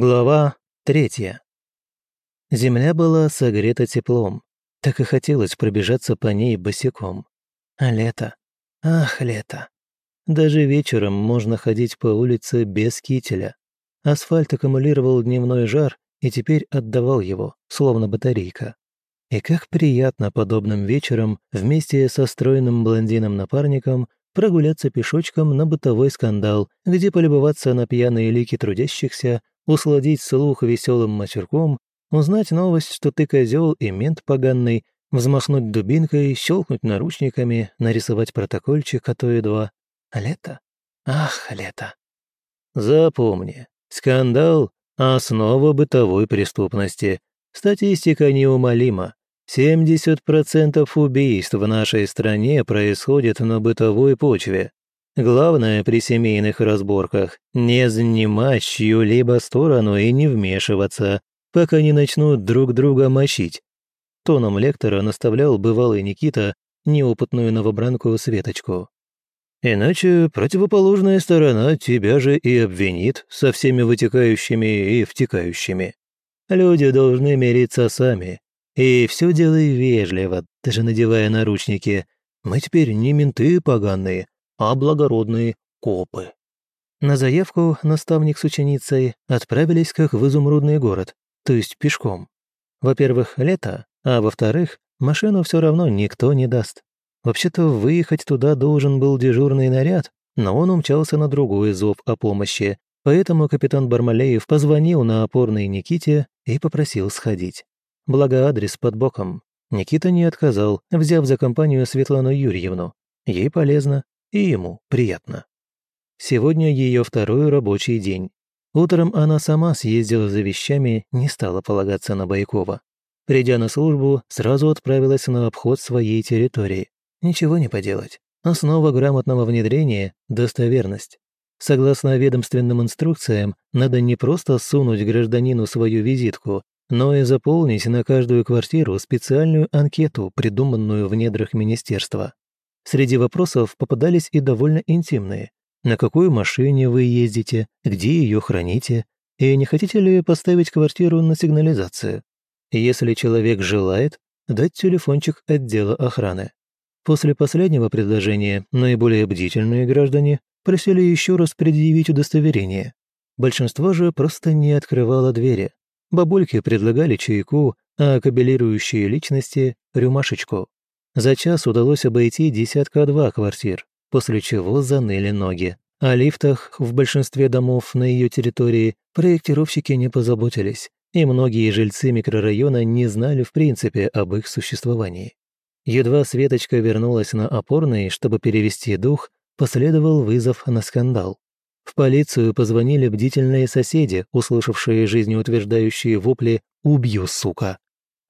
Глава третья. Земля была согрета теплом. Так и хотелось пробежаться по ней босиком. А лето? Ах, лето. Даже вечером можно ходить по улице без кителя. Асфальт аккумулировал дневной жар и теперь отдавал его, словно батарейка. И как приятно подобным вечером вместе со стройным блондином-напарником прогуляться пешочком на бытовой скандал, где полюбоваться на пьяные лики трудящихся, усладить слух веселым мочерком, узнать новость, что ты козел и мент поганный, взмахнуть дубинкой, щелкнуть наручниками, нарисовать протокольчик, а то и два. Лето? Ах, лето. Запомни, скандал – основа бытовой преступности. Статистика неумолима. 70% убийств в нашей стране происходит на бытовой почве. Главное при семейных разборках – не занимать чью-либо сторону и не вмешиваться, пока не начнут друг друга мочить. Тоном лектора наставлял бывалый Никита неопытную новобранку Светочку. Иначе противоположная сторона тебя же и обвинит со всеми вытекающими и втекающими. Люди должны мириться сами. И все делай вежливо, даже надевая наручники. Мы теперь не менты поганые, а благородные копы. На заявку наставник с ученицей отправились как в изумрудный город, то есть пешком. Во-первых, лето, а во-вторых, машину все равно никто не даст. Вообще-то выехать туда должен был дежурный наряд, но он умчался на другой зов о помощи, поэтому капитан Бармалеев позвонил на опорный Никите и попросил сходить. Благо адрес под боком. Никита не отказал, взяв за компанию Светлану Юрьевну. Ей полезно, и ему приятно. Сегодня ее второй рабочий день. Утром она сама съездила за вещами, не стала полагаться на Байкова. Придя на службу, сразу отправилась на обход своей территории. Ничего не поделать. Основа грамотного внедрения – достоверность. Согласно ведомственным инструкциям, надо не просто сунуть гражданину свою визитку, но и заполнить на каждую квартиру специальную анкету, придуманную в недрах министерства. Среди вопросов попадались и довольно интимные. На какой машине вы ездите, где ее храните, и не хотите ли поставить квартиру на сигнализацию? Если человек желает, дать телефончик отдела охраны. После последнего предложения наиболее бдительные граждане просили еще раз предъявить удостоверение. Большинство же просто не открывало двери. Бабульки предлагали чайку, а кабелирующие личности – рюмашечку. За час удалось обойти десятка-два квартир, после чего заныли ноги. О лифтах в большинстве домов на ее территории проектировщики не позаботились, и многие жильцы микрорайона не знали в принципе об их существовании. Едва Светочка вернулась на опорный, чтобы перевести дух, последовал вызов на скандал. В полицию позвонили бдительные соседи, услышавшие жизнеутверждающие вопли «Убью, сука!».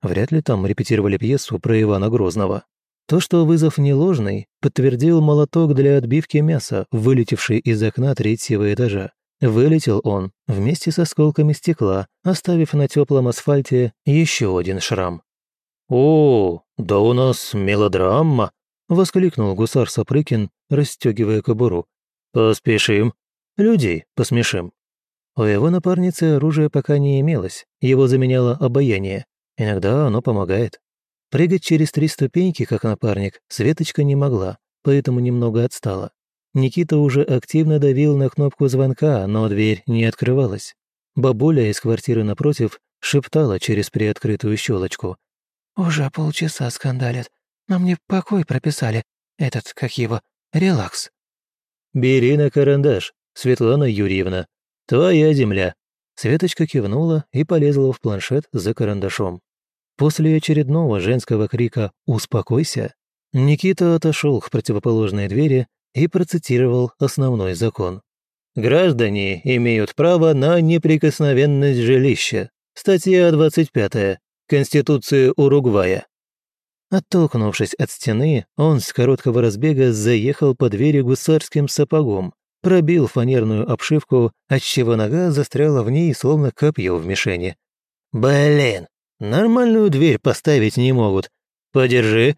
Вряд ли там репетировали пьесу про Ивана Грозного. То, что вызов не ложный, подтвердил молоток для отбивки мяса, вылетевший из окна третьего этажа. Вылетел он вместе с осколками стекла, оставив на теплом асфальте еще один шрам. «О, да у нас мелодрама!» — воскликнул гусар Сапрыкин, расстегивая кобуру. «Поспешим. Людей посмешим». У его напарницы оружия пока не имелось, его заменяло обаяние. Иногда оно помогает. Прыгать через три ступеньки, как напарник, Светочка не могла, поэтому немного отстала. Никита уже активно давил на кнопку звонка, но дверь не открывалась. Бабуля из квартиры напротив шептала через приоткрытую щелочку. «Уже полчаса скандалят. Нам не покой прописали. Этот, как его, релакс». «Бери на карандаш, Светлана Юрьевна. Твоя земля». Светочка кивнула и полезла в планшет за карандашом. После очередного женского крика «Успокойся!» Никита отошел к противоположной двери и процитировал основной закон. «Граждане имеют право на неприкосновенность жилища. Статья 25 Конституции Уругвая». Оттолкнувшись от стены, он с короткого разбега заехал по двери гусарским сапогом, пробил фанерную обшивку, отчего нога застряла в ней, словно копье в мишени. «Блин, Нормальную дверь поставить не могут. Подержи».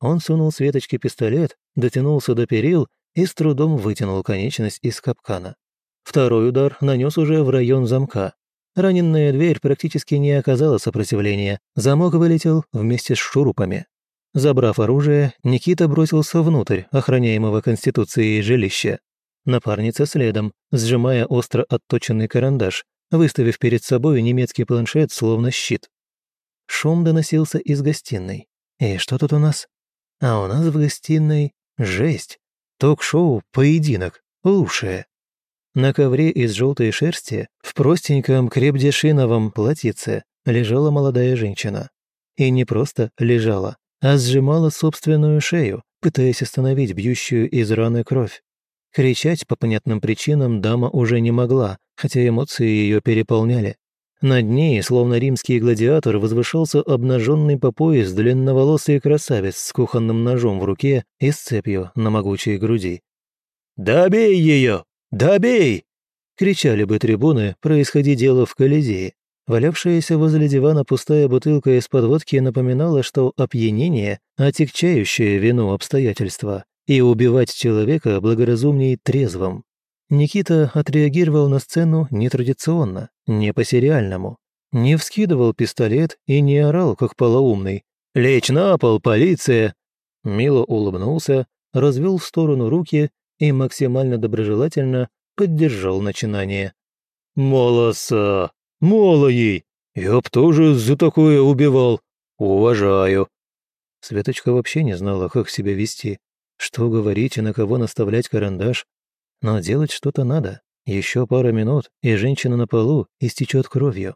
Он сунул Светочке пистолет, дотянулся до перил и с трудом вытянул конечность из капкана. Второй удар нанес уже в район замка. Раненная дверь практически не оказала сопротивления, замок вылетел вместе с шурупами. Забрав оружие, Никита бросился внутрь охраняемого Конституцией жилища. Напарница следом, сжимая остро отточенный карандаш, выставив перед собой немецкий планшет словно щит. Шум доносился из гостиной. И что тут у нас? А у нас в гостиной жесть. Ток-шоу «Поединок» лучшее. На ковре из желтой шерсти в простеньком крепдешиновом платьице лежала молодая женщина. И не просто лежала, а сжимала собственную шею, пытаясь остановить бьющую из раны кровь. Кричать по понятным причинам дама уже не могла, хотя эмоции ее переполняли. Над ней, словно римский гладиатор, возвышался обнаженный по пояс длинноволосый красавец с кухонным ножом в руке и с цепью на могучей груди. «Добей ее! Добей!» кричали бы трибуны, происходи дело в Колизее. Валявшаяся возле дивана пустая бутылка из-под водки напоминала, что опьянение – отягчающее вину обстоятельства, и убивать человека благоразумней трезвым. Никита отреагировал на сцену нетрадиционно, не по-сериальному. Не вскидывал пистолет и не орал, как полоумный. «Лечь на пол, полиция!» Мило улыбнулся, развел в сторону руки и максимально доброжелательно поддержал начинание. «Молоса! Мола ей! Я б тоже за такое убивал! Уважаю!» Светочка вообще не знала, как себя вести. Что говорить и на кого наставлять карандаш? Но делать что-то надо. Еще пара минут, и женщина на полу истечет кровью.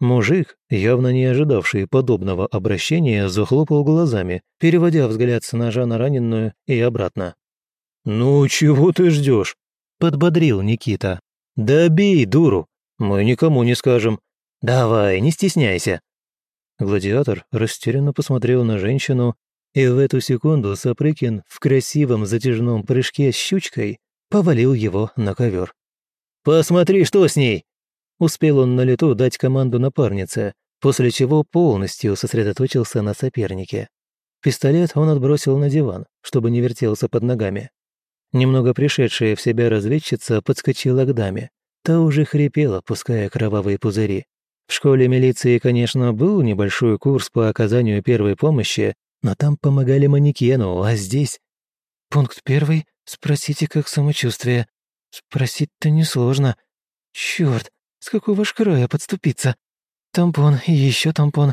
Мужик, явно не ожидавший подобного обращения, захлопал глазами, переводя взгляд с ножа на раненую и обратно. «Ну, чего ты ждешь? подбодрил Никита. «Да бей, дуру! Мы никому не скажем. Давай, не стесняйся!» Гладиатор растерянно посмотрел на женщину, и в эту секунду Сапрыкин в красивом затяжном прыжке с щучкой повалил его на ковер. «Посмотри, что с ней!» Успел он на лету дать команду напарнице, после чего полностью сосредоточился на сопернике. Пистолет он отбросил на диван, чтобы не вертелся под ногами. Немного пришедшая в себя разведчица подскочила к даме. Та уже хрипела, пуская кровавые пузыри. В школе милиции, конечно, был небольшой курс по оказанию первой помощи, но там помогали манекену, а здесь... Пункт первый. Спросите, как самочувствие. Спросить-то несложно. Черт, с какого ж края подступиться? Тампон еще тампон.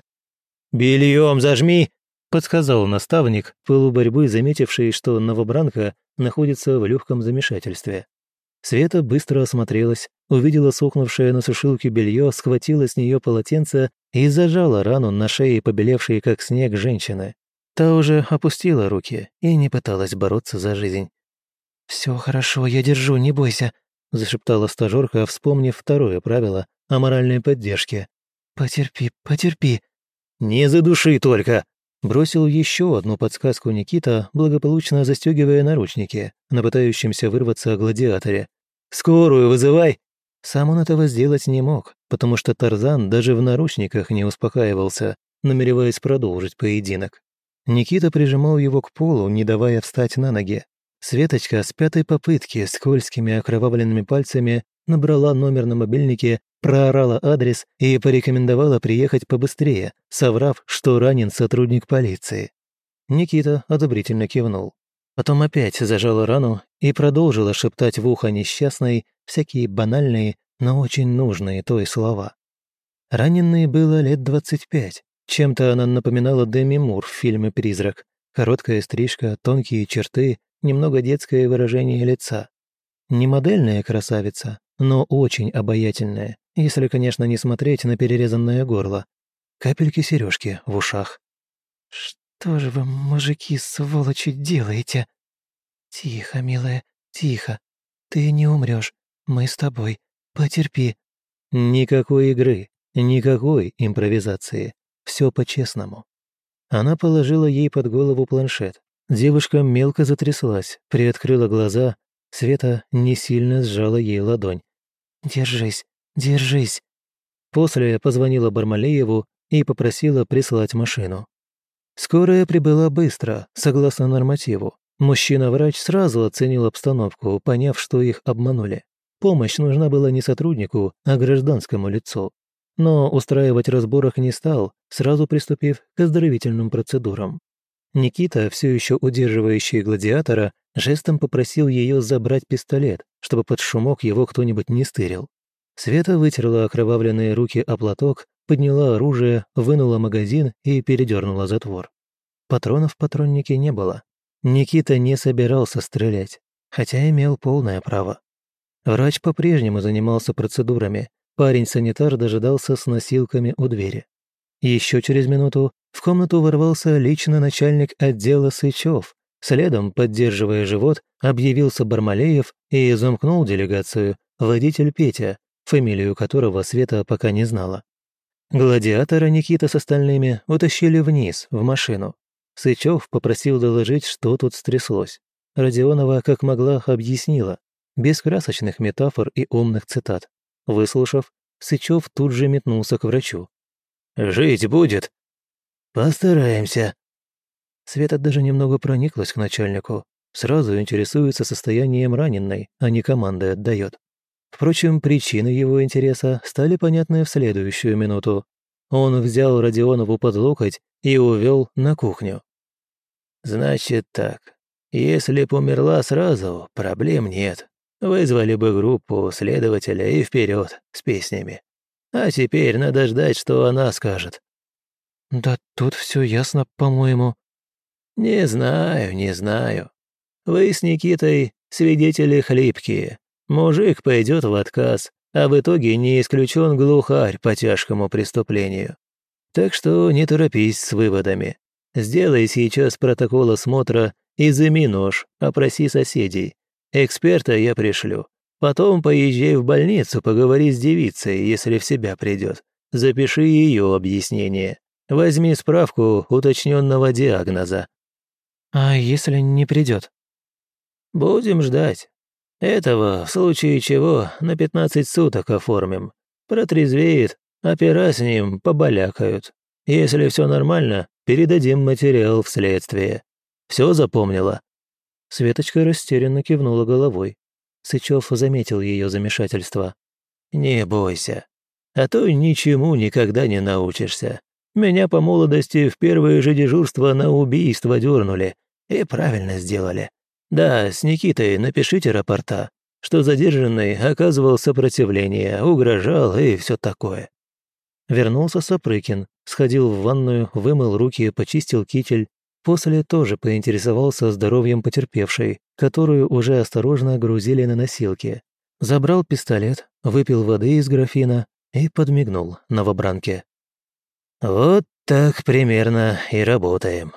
«Бельем зажми!» — подсказал наставник, полуборьбы заметивший, что новобранка находится в легком замешательстве. Света быстро осмотрелась, увидела сохнувшее на сушилке белье, схватила с нее полотенце и зажала рану на шее побелевшей, как снег, женщины. Та уже опустила руки и не пыталась бороться за жизнь. Все хорошо, я держу, не бойся», — зашептала стажёрка, вспомнив второе правило о моральной поддержке. «Потерпи, потерпи». «Не задуши только!» Бросил еще одну подсказку Никита, благополучно застегивая наручники на пытающемся вырваться гладиаторе. «Скорую вызывай!» Сам он этого сделать не мог, потому что Тарзан даже в наручниках не успокаивался, намереваясь продолжить поединок. Никита прижимал его к полу, не давая встать на ноги. Светочка с пятой попытки скользкими окровавленными пальцами набрала номер на мобильнике проорала адрес и порекомендовала приехать побыстрее, соврав, что ранен сотрудник полиции. Никита одобрительно кивнул. Потом опять зажала рану и продолжила шептать в ухо несчастной всякие банальные, но очень нужные той слова. Раненной было лет 25. Чем-то она напоминала Деми Мур в фильме «Призрак». Короткая стрижка, тонкие черты, немного детское выражение лица. Не модельная красавица, но очень обаятельная, если, конечно, не смотреть на перерезанное горло. Капельки сережки в ушах. «Что же вы, мужики, сволочи, делаете?» «Тихо, милая, тихо. Ты не умрешь. Мы с тобой. Потерпи». Никакой игры, никакой импровизации. Все по-честному. Она положила ей под голову планшет. Девушка мелко затряслась, приоткрыла глаза. Света не сильно сжала ей ладонь. «Держись, держись». После позвонила Бармалееву и попросила прислать машину. Скорая прибыла быстро, согласно нормативу. Мужчина-врач сразу оценил обстановку, поняв, что их обманули. помощь нужна была не сотруднику, а гражданскому лицу. Но устраивать разборок не стал, сразу приступив к оздоровительным процедурам. Никита, все еще удерживающий гладиатора, жестом попросил ее забрать пистолет, чтобы под шумок его кто-нибудь не стырил. Света вытерла окровавленные руки о платок, подняла оружие, вынула магазин и передернула затвор. Патронов в патроннике не было. Никита не собирался стрелять, хотя имел полное право. Врач по-прежнему занимался процедурами. Парень-санитар дожидался с носилками у двери. Еще через минуту в комнату ворвался лично начальник отдела Сычев. Следом, поддерживая живот, объявился Бармалеев и замкнул делегацию водитель Петя, фамилию которого Света пока не знала. Гладиатора Никита с остальными утащили вниз, в машину. Сычев попросил доложить, что тут стряслось. Родионова как могла объяснила, без красочных метафор и умных цитат. Выслушав, Сычев тут же метнулся к врачу. «Жить будет?» «Постараемся». Света даже немного прониклась к начальнику. Сразу интересуется состоянием раненой, а не командой отдает. Впрочем, причины его интереса стали понятны в следующую минуту. Он взял Родионову под локоть и увел на кухню. «Значит так, если б умерла сразу, проблем нет. Вызвали бы группу следователя и вперед с песнями. А теперь надо ждать, что она скажет». «Да тут все ясно, по-моему». «Не знаю, не знаю. Вы с Никитой свидетели хлипкие. Мужик пойдет в отказ, а в итоге не исключен глухарь по тяжкому преступлению. Так что не торопись с выводами. Сделай сейчас протокол осмотра, изыми нож, опроси соседей. Эксперта я пришлю. Потом поезжай в больницу, поговори с девицей, если в себя придет. Запиши ее объяснение. Возьми справку уточненного диагноза. А если не придет? Будем ждать. Этого, в случае чего, на 15 суток оформим. Протрезвеет, опера с ним побалякают. Если все нормально, передадим материал в следствие. Все запомнила?» Светочка растерянно кивнула головой. Сычев заметил ее замешательство. «Не бойся. А то ничему никогда не научишься. Меня по молодости в первое же дежурство на убийство дернули. И правильно сделали. Да, с Никитой напишите рапорта, что задержанный оказывал сопротивление, угрожал и все такое. Вернулся Сапрыкин, сходил в ванную, вымыл руки, почистил китель, после тоже поинтересовался здоровьем потерпевшей, которую уже осторожно грузили на носилки. Забрал пистолет, выпил воды из графина и подмигнул новобранке. «Вот так примерно и работаем».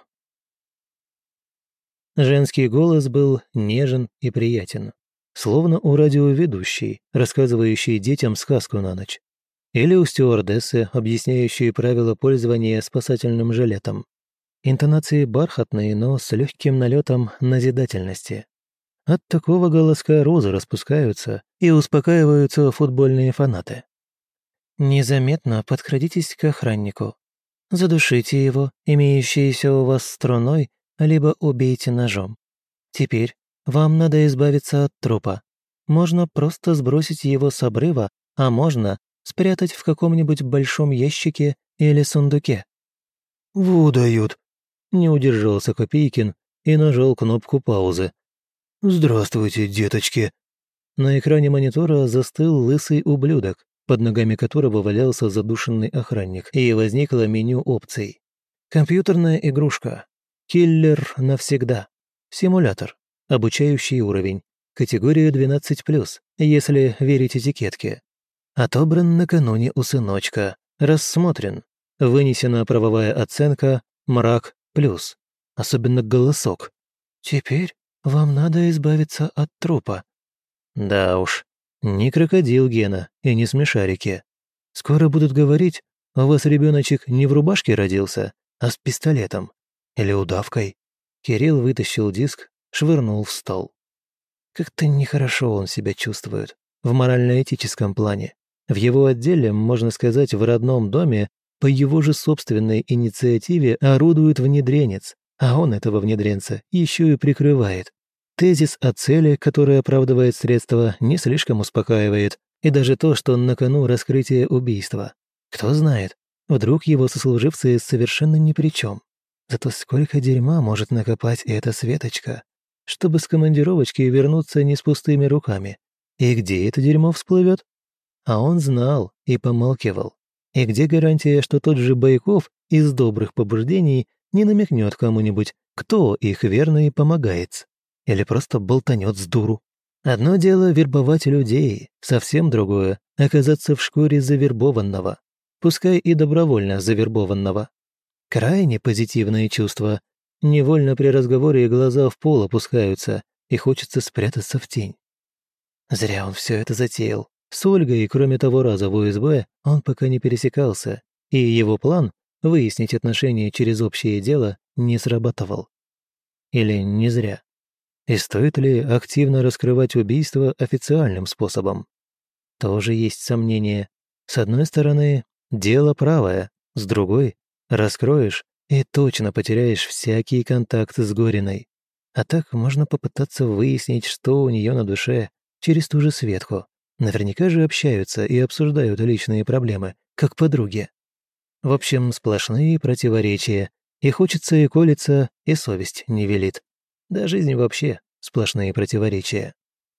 Женский голос был нежен и приятен, словно у радиоведущей, рассказывающей детям сказку на ночь, или у стюардессы, объясняющей правила пользования спасательным жилетом. Интонации бархатные, но с легким налетом назидательности. От такого голоска розы распускаются и успокаиваются футбольные фанаты. Незаметно подкрадитесь к охраннику. Задушите его, имеющейся у вас струной, либо убейте ножом. Теперь вам надо избавиться от трупа. Можно просто сбросить его с обрыва, а можно спрятать в каком-нибудь большом ящике или сундуке. «Выдают», — не удержался Копейкин и нажал кнопку паузы. «Здравствуйте, деточки». На экране монитора застыл лысый ублюдок, под ногами которого валялся задушенный охранник, и возникло меню опций. Компьютерная игрушка, Киллер навсегда. Симулятор. Обучающий уровень. Категория 12+, если верить этикетке. Отобран накануне у сыночка. Рассмотрен. Вынесена правовая оценка «Мрак плюс». Особенно голосок. «Теперь вам надо избавиться от трупа». Да уж, не крокодил Гена и не смешарики. Скоро будут говорить, у вас ребеночек не в рубашке родился, а с пистолетом. Или удавкой? Кирилл вытащил диск, швырнул в стол. Как-то нехорошо он себя чувствует. В морально-этическом плане. В его отделе, можно сказать, в родном доме, по его же собственной инициативе орудует внедренец, а он этого внедренца еще и прикрывает. Тезис о цели, которая оправдывает средства, не слишком успокаивает, и даже то, что на кону раскрытие убийства. Кто знает, вдруг его сослуживцы совершенно ни при чем. Зато сколько дерьма может накопать эта Светочка, чтобы с командировочки вернуться не с пустыми руками. И где это дерьмо всплывет? А он знал и помалкивал. И где гарантия, что тот же Байков из добрых побуждений не намекнет кому-нибудь, кто их верно и помогает? Или просто болтанет с дуру? Одно дело вербовать людей, совсем другое — оказаться в шкуре завербованного, пускай и добровольно завербованного. Крайне позитивные чувства. Невольно при разговоре глаза в пол опускаются, и хочется спрятаться в тень. Зря он все это затеял. С Ольгой, кроме того раза в УСБ, он пока не пересекался, и его план — выяснить отношения через общее дело — не срабатывал. Или не зря. И стоит ли активно раскрывать убийство официальным способом? Тоже есть сомнение. С одной стороны, дело правое, с другой — раскроешь и точно потеряешь всякий контакт с Гориной. А так можно попытаться выяснить, что у нее на душе, через ту же Светку. Наверняка же общаются и обсуждают личные проблемы, как подруги. В общем, сплошные противоречия. И хочется, и колется, и совесть не велит. Да жизнь вообще сплошные противоречия.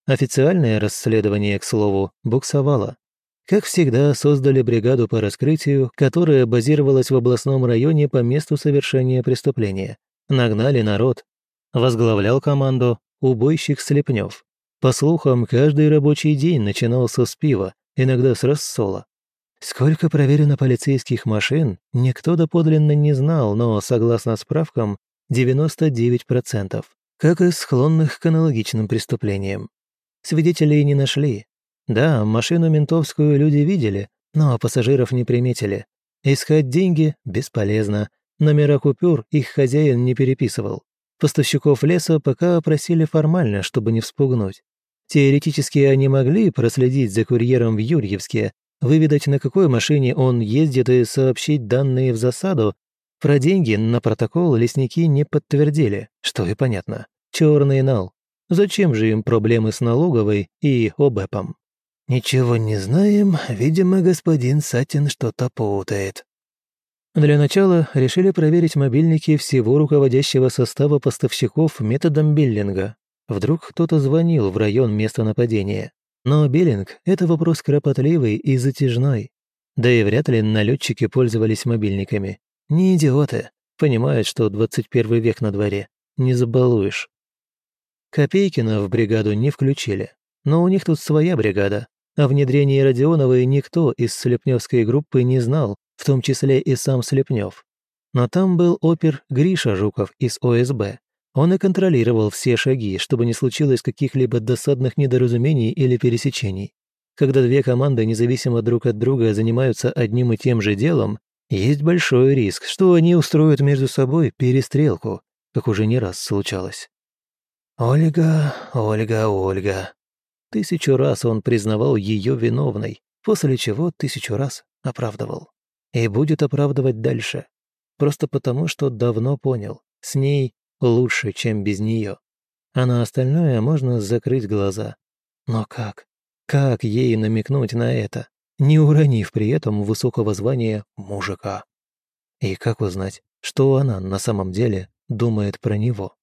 Официальное расследование, к слову, буксовало. Как всегда, создали бригаду по раскрытию, которая базировалась в областном районе по месту совершения преступления. Нагнали народ. Возглавлял команду убойщик Слепнев. По слухам, каждый рабочий день начинался с пива, иногда с рассола. Сколько проверено полицейских машин, никто доподлинно не знал, но, согласно справкам, 99%, как и склонных к аналогичным преступлениям. Свидетелей не нашли. Да, машину ментовскую люди видели, но пассажиров не приметили. Искать деньги бесполезно. Номера купюр их хозяин не переписывал. Поставщиков леса пока опросили формально, чтобы не вспугнуть. Теоретически они могли проследить за курьером в Юрьевске, выведать, на какой машине он ездит и сообщить данные в засаду. Про деньги на протокол лесники не подтвердили, что и понятно. Черный нал. Зачем же им проблемы с налоговой и ОБЭПом? Ничего не знаем, видимо, господин Сатин что-то путает. Для начала решили проверить мобильники всего руководящего состава поставщиков методом биллинга, Вдруг кто-то звонил в район места нападения. Но биллинг — это вопрос кропотливый и затяжной. Да и вряд ли налетчики пользовались мобильниками. Не идиоты. Понимают, что 21 век на дворе. Не забалуешь. Копейкина в бригаду не включили. Но у них тут своя бригада. О внедрении Родионовой никто из Слепневской группы не знал, в том числе и сам Слепнев. Но там был опер Гриша Жуков из ОСБ, он и контролировал все шаги, чтобы не случилось каких-либо досадных недоразумений или пересечений. Когда две команды независимо друг от друга занимаются одним и тем же делом, есть большой риск, что они устроят между собой перестрелку, как уже не раз случалось. «Ольга, Ольга, Ольга». Тысячу раз он признавал ее виновной, после чего тысячу раз оправдывал. И будет оправдывать дальше. Просто потому, что давно понял, с ней лучше, чем без нее. А на остальное можно закрыть глаза. Но как? Как ей намекнуть на это, не уронив при этом высокого звания мужика? И как узнать, что она на самом деле думает про него?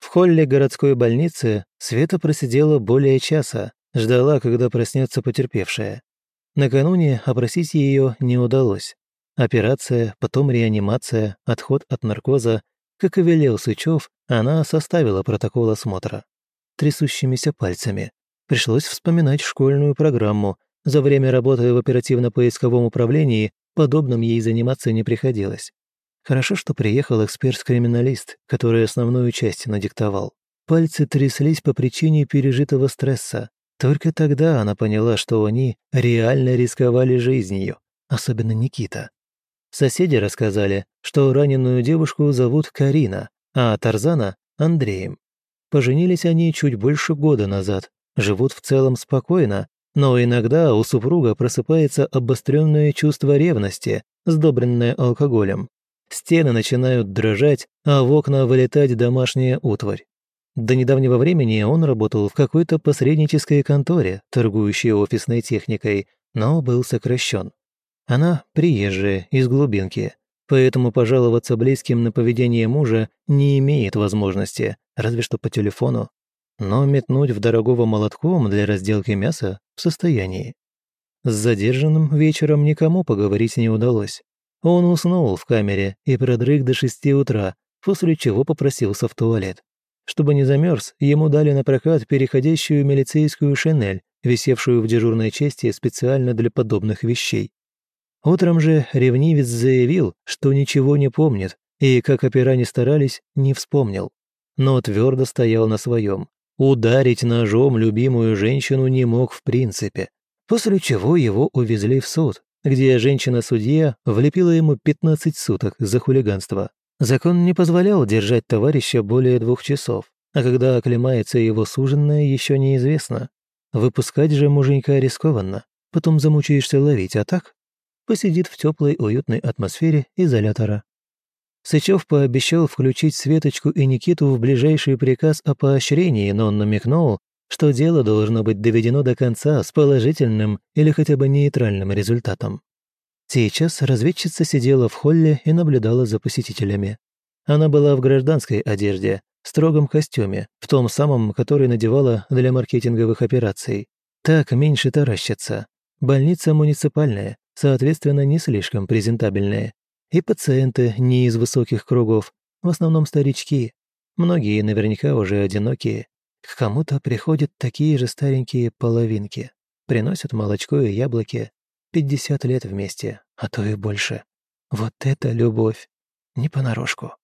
В холле городской больницы Света просидела более часа, ждала, когда проснется потерпевшая. Накануне опросить ее не удалось. Операция, потом реанимация, отход от наркоза. Как и велел Сычев, она составила протокол осмотра. Трясущимися пальцами. Пришлось вспоминать школьную программу. За время работы в оперативно-поисковом управлении подобным ей заниматься не приходилось. Хорошо, что приехал эксперт-криминалист, который основную часть надиктовал. Пальцы тряслись по причине пережитого стресса. Только тогда она поняла, что они реально рисковали жизнью, особенно Никита. Соседи рассказали, что раненую девушку зовут Карина, а Тарзана – Андреем. Поженились они чуть больше года назад, живут в целом спокойно, но иногда у супруга просыпается обостренное чувство ревности, сдобренное алкоголем. Стены начинают дрожать, а в окна вылетать домашняя утварь. До недавнего времени он работал в какой-то посреднической конторе, торгующей офисной техникой, но был сокращен. Она приезжая, из глубинки, поэтому пожаловаться близким на поведение мужа не имеет возможности, разве что по телефону. Но метнуть в дорогого молотком для разделки мяса в состоянии. С задержанным вечером никому поговорить не удалось. Он уснул в камере и продрыг до шести утра, после чего попросился в туалет. Чтобы не замерз, ему дали на прокат переходящую милицейскую шинель, висевшую в дежурной части специально для подобных вещей. Утром же ревнивец заявил, что ничего не помнит, и, как опера не старались, не вспомнил. Но твердо стоял на своем. Ударить ножом любимую женщину не мог в принципе. После чего его увезли в суд, где женщина-судья влепила ему 15 суток за хулиганство. Закон не позволял держать товарища более двух часов, а когда оклемается его суженное, еще неизвестно. Выпускать же муженька рискованно, потом замучаешься ловить, а так посидит в теплой уютной атмосфере изолятора. Сычев пообещал включить Светочку и Никиту в ближайший приказ о поощрении, но он намекнул, что дело должно быть доведено до конца с положительным или хотя бы нейтральным результатом. Сейчас разведчица сидела в холле и наблюдала за посетителями. Она была в гражданской одежде, строгом костюме, в том самом, который надевала для маркетинговых операций. Так меньше таращится. Больница муниципальная, соответственно, не слишком презентабельная. И пациенты не из высоких кругов, в основном старички. Многие наверняка уже одинокие. К кому-то приходят такие же старенькие половинки. Приносят молочко и яблоки, 50 лет вместе, а то и больше. Вот это любовь. Не понарошку.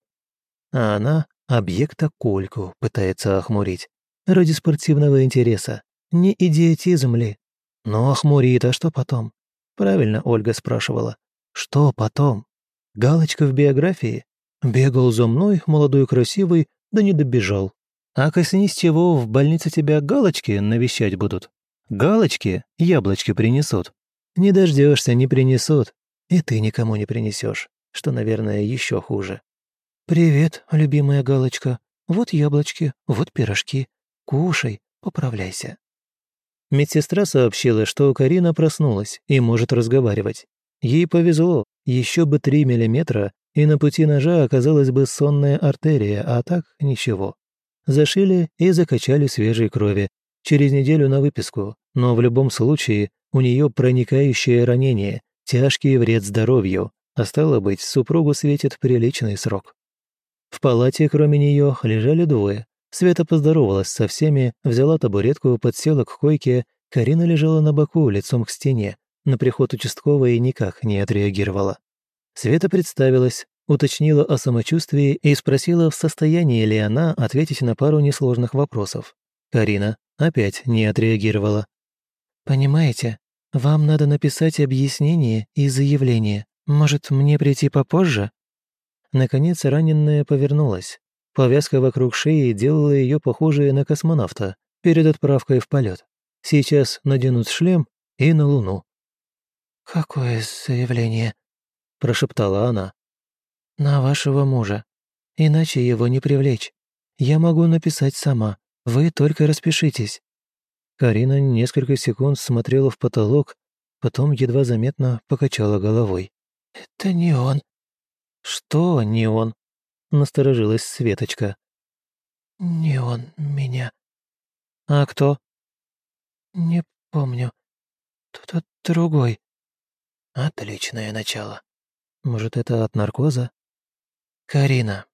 А она объекта Кольку пытается охмурить. Ради спортивного интереса. Не идиотизм ли? Ну, охмурит, а что потом? Правильно Ольга спрашивала. Что потом? Галочка в биографии? Бегал за мной, молодой красивый, да не добежал. А коснись чего, в больнице тебя галочки навещать будут. Галочки яблочки принесут. Не дождешься, не принесут. И ты никому не принесешь, что, наверное, еще хуже. «Привет, любимая галочка. Вот яблочки, вот пирожки. Кушай, поправляйся». Медсестра сообщила, что Карина проснулась и может разговаривать. Ей повезло, еще бы три миллиметра, и на пути ножа оказалась бы сонная артерия, а так ничего. Зашили и закачали свежей крови. Через неделю на выписку, но в любом случае у нее проникающее ранение, тяжкий вред здоровью, а стало быть, супругу светит приличный срок. В палате, кроме нее, лежали двое. Света поздоровалась со всеми, взяла табуретку, подсела к койке, Карина лежала на боку, лицом к стене. На приход участковой никак не отреагировала. Света представилась, уточнила о самочувствии и спросила, в состоянии ли она ответить на пару несложных вопросов. Карина опять не отреагировала. «Понимаете, вам надо написать объяснение и заявление. Может, мне прийти попозже?» Наконец раненная повернулась. Повязка вокруг шеи делала ее похожей на космонавта перед отправкой в полет. Сейчас наденут шлем и на Луну. «Какое заявление?» – прошептала она. «На вашего мужа. Иначе его не привлечь. Я могу написать сама. Вы только распишитесь». Карина несколько секунд смотрела в потолок, потом едва заметно покачала головой. «Это не он». «Что не он?» — насторожилась Светочка. «Не он меня». «А кто?» «Не помню. Кто-то другой». «Отличное начало. Может, это от наркоза?» «Карина,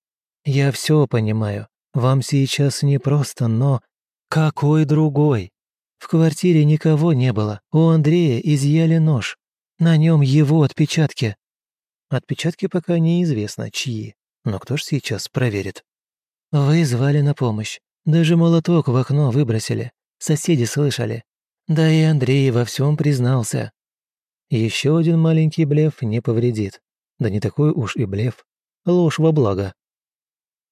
я все понимаю. Вам сейчас непросто, но...» «Какой другой?» В квартире никого не было. У Андрея изъяли нож. На нем его отпечатки. Отпечатки пока неизвестно, чьи. Но кто ж сейчас проверит? Вы звали на помощь. Даже молоток в окно выбросили. Соседи слышали. Да и Андрей во всем признался. Еще один маленький блеф не повредит. Да не такой уж и блеф. Ложь во благо.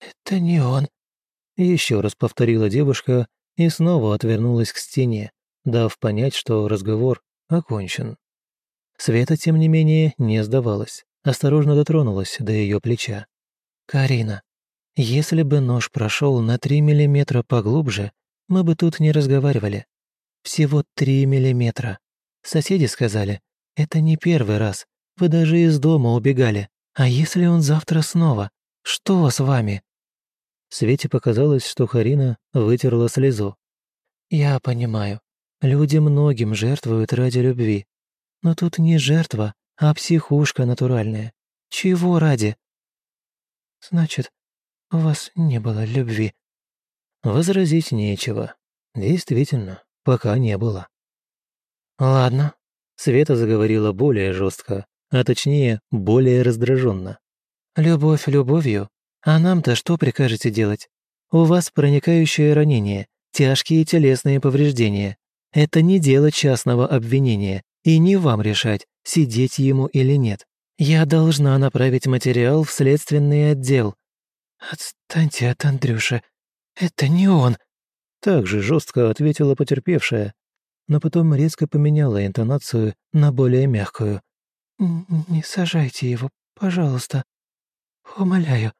«Это не он», — еще раз повторила девушка, и снова отвернулась к стене, дав понять, что разговор окончен. Света, тем не менее, не сдавалась. осторожно дотронулась до ее плеча. «Карина, если бы нож прошел на три миллиметра поглубже, мы бы тут не разговаривали. Всего три миллиметра. Соседи сказали, это не первый раз. Вы даже из дома убегали. А если он завтра снова? Что с вами?» Свете показалось, что Харина вытерла слезу. «Я понимаю. Люди многим жертвуют ради любви. Но тут не жертва, а психушка натуральная. Чего ради?» «Значит, у вас не было любви?» Возразить нечего. Действительно, пока не было. «Ладно», — Света заговорила более жестко, а точнее, более раздраженно. «Любовь любовью, а нам-то что прикажете делать? У вас проникающее ранение, тяжкие телесные повреждения. Это не дело частного обвинения, и не вам решать, сидеть ему или нет. Я должна направить материал в следственный отдел». «Отстаньте от Андрюши, это не он!» Так же жестко ответила потерпевшая, но потом резко поменяла интонацию на более мягкую. «Не сажайте его, пожалуйста. Умоляю».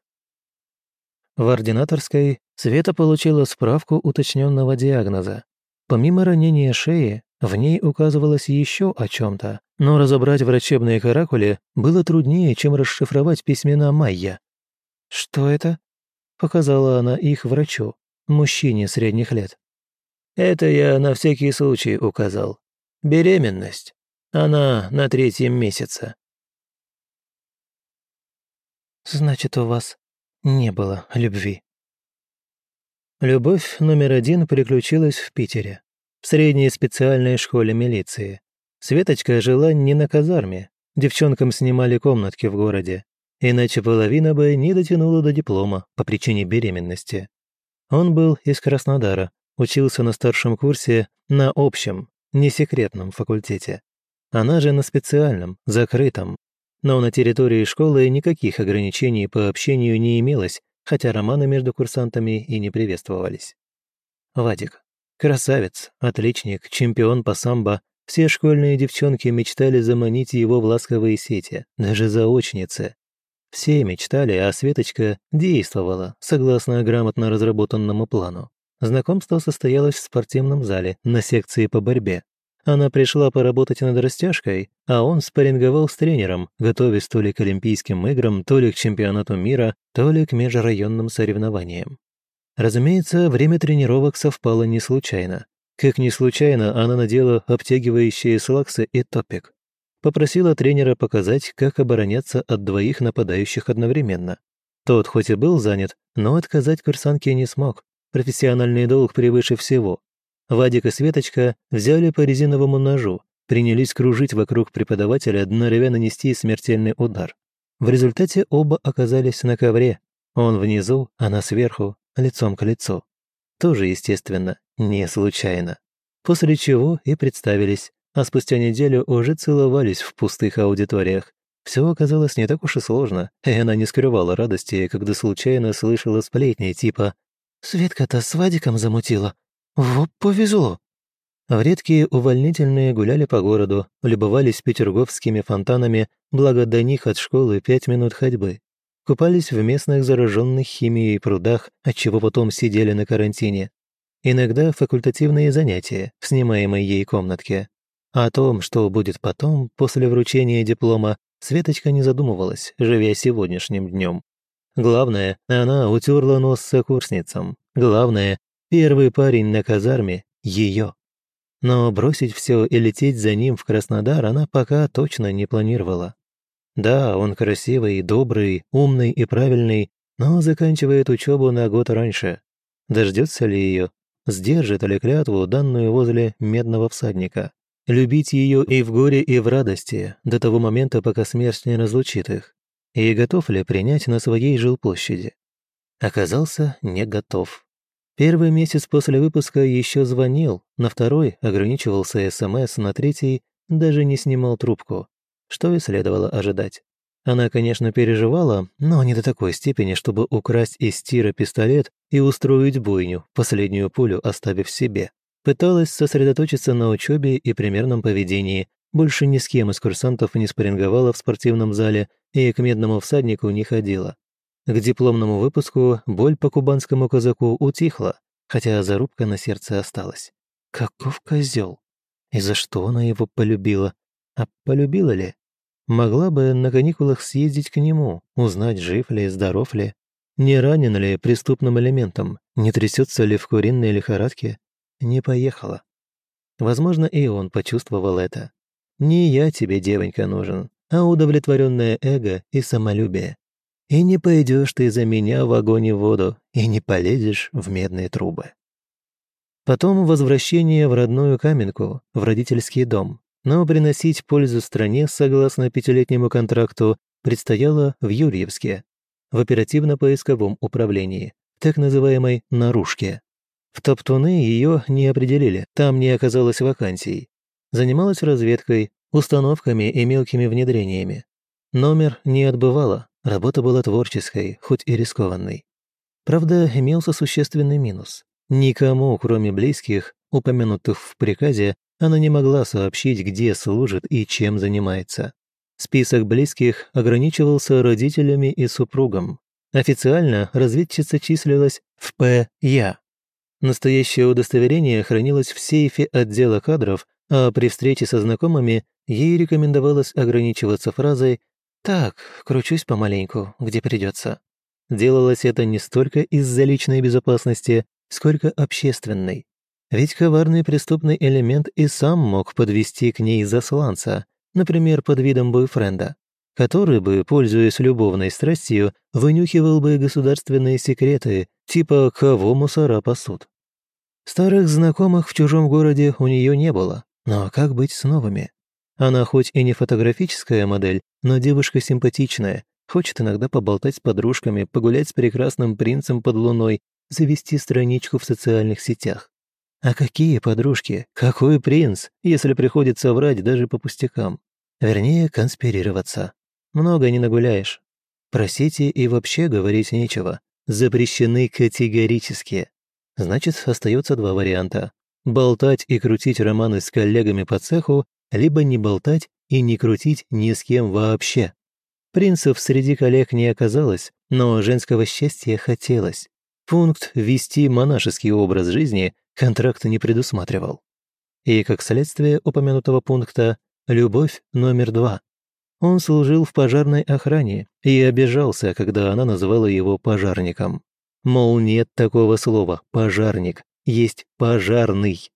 В ординаторской Света получила справку уточненного диагноза. Помимо ранения шеи, в ней указывалось еще о чем-то, но разобрать врачебные каракули было труднее, чем расшифровать письмена Майя. «Что это?» — показала она их врачу, мужчине средних лет. «Это я на всякий случай указал. Беременность. Она на третьем месяце». «Значит, у вас не было любви». Любовь номер один приключилась в Питере, в средней специальной школе милиции. Светочка жила не на казарме, девчонкам снимали комнатки в городе, иначе половина бы не дотянула до диплома по причине беременности. Он был из Краснодара, учился на старшем курсе на общем, не секретном факультете. Она же на специальном, закрытом, но на территории школы никаких ограничений по общению не имелось, хотя романы между курсантами и не приветствовались. Вадик. Красавец, отличник, чемпион по самбо. Все школьные девчонки мечтали заманить его в ласковые сети, даже заочницы. Все мечтали, а Светочка действовала, согласно грамотно разработанному плану. Знакомство состоялось в спортивном зале на секции по борьбе. Она пришла поработать над растяжкой, а он спарринговал с тренером, готовясь то ли к Олимпийским играм, то ли к чемпионату мира, то ли к межрайонным соревнованиям. Разумеется, время тренировок совпало не случайно. Как ни случайно, она надела обтягивающие слаксы и топик. Попросила тренера показать, как обороняться от двоих нападающих одновременно. Тот хоть и был занят, но отказать курсантке не смог. Профессиональный долг превыше всего, Вадик и Светочка взяли по резиновому ножу, принялись кружить вокруг преподавателя, норовя нанести смертельный удар. В результате оба оказались на ковре. Он внизу, она сверху, лицом к лицу. Тоже, естественно, не случайно. После чего и представились, а спустя неделю уже целовались в пустых аудиториях. Все оказалось не так уж и сложно, и она не скрывала радости, когда случайно слышала сплетни типа «Светка-то с Вадиком замутила, вот повезло. В редкие увольнительные гуляли по городу, любовались петерговскими фонтанами, благо до них от школы пять минут ходьбы. Купались в местных зараженных химией прудах, отчего потом сидели на карантине. Иногда факультативные занятия в снимаемой ей комнатке. О том, что будет потом, после вручения диплома, Светочка не задумывалась, живя сегодняшним днем. Главное, она утерла нос сокурсницам. Главное, Первый парень на казарме — ее. Но бросить все и лететь за ним в Краснодар она пока точно не планировала. Да, он красивый, добрый, умный и правильный, но заканчивает учебу на год раньше. Дождется ли ее? Сдержит ли клятву, данную возле медного всадника? Любить ее и в горе, и в радости, до того момента, пока смерть не разлучит их? И готов ли принять на своей жилплощади? Оказался не готов. Первый месяц после выпуска еще звонил, на второй ограничивался СМС, на третий даже не снимал трубку, что и следовало ожидать. Она, конечно, переживала, но не до такой степени, чтобы украсть из тира пистолет и устроить бойню, последнюю пулю оставив себе. Пыталась сосредоточиться на учебе и примерном поведении, больше ни с кем из курсантов не спарринговала в спортивном зале и к медному всаднику не ходила. К дипломному выпуску боль по кубанскому казаку утихла, хотя зарубка на сердце осталась. Каков козел! И за что она его полюбила? А полюбила ли? Могла бы на каникулах съездить к нему, узнать, жив ли, здоров ли, не ранен ли преступным элементом, не трясется ли в куриной лихорадке. Не поехала. Возможно, и он почувствовал это. Не я тебе, девонька, нужен, а удовлетворенное эго и самолюбие. И не пойдешь ты за меня в огонь и воду, и не полезешь в медные трубы. Потом возвращение в родную Каменку, в родительский дом. Но приносить пользу стране, согласно пятилетнему контракту, предстояло в Юрьевске, в оперативно-поисковом управлении, так называемой «наружке». В Топтуны ее не определили, там не оказалось вакансий. Занималась разведкой, установками и мелкими внедрениями. Номер не отбывала, работа была творческой, хоть и рискованной. Правда, имелся существенный минус. Никому, кроме близких, упомянутых в приказе, она не могла сообщить, где служит и чем занимается. Список близких ограничивался родителями и супругом. Официально разведчица числилась в П.Я. Настоящее удостоверение хранилось в сейфе отдела кадров, а при встрече со знакомыми ей рекомендовалось ограничиваться фразой «Так, кручусь помаленьку, где придется». Делалось это не столько из-за личной безопасности, сколько общественной. Ведь коварный преступный элемент и сам мог подвести к ней засланца, например, под видом бойфренда, который бы, пользуясь любовной страстью, вынюхивал бы государственные секреты, типа «кого мусора пасут». Старых знакомых в чужом городе у нее не было, но как быть с новыми? Она хоть и не фотографическая модель, но девушка симпатичная, хочет иногда поболтать с подружками, погулять с прекрасным принцем под луной, завести страничку в социальных сетях. А какие подружки? Какой принц, если приходится врать даже по пустякам? Вернее, конспирироваться. Много не нагуляешь. Про сети и вообще говорить нечего. Запрещены категорически. Значит, остается два варианта. Болтать и крутить романы с коллегами по цеху, либо не болтать и не крутить ни с кем вообще. Принцев среди коллег не оказалось, но женского счастья хотелось. Пункт «Вести монашеский образ жизни» контракт не предусматривал. И, как следствие упомянутого пункта, любовь номер два. Он служил в пожарной охране и обижался, когда она называла его пожарником. Мол, нет такого слова «пожарник», есть «пожарный».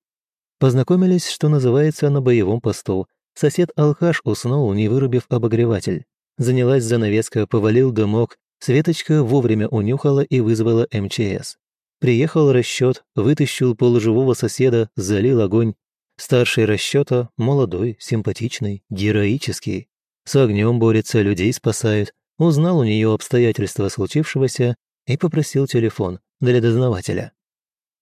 Познакомились, что называется, на боевом посту. Сосед-алкаш уснул, не вырубив обогреватель. Занялась занавеска, повалил дымок, Светочка вовремя унюхала и вызвала МЧС. Приехал расчет, вытащил полуживого соседа, залил огонь. Старший расчета, молодой, симпатичный, героический. С огнем борется, людей спасает. Узнал у нее обстоятельства случившегося и попросил телефон для дознавателя.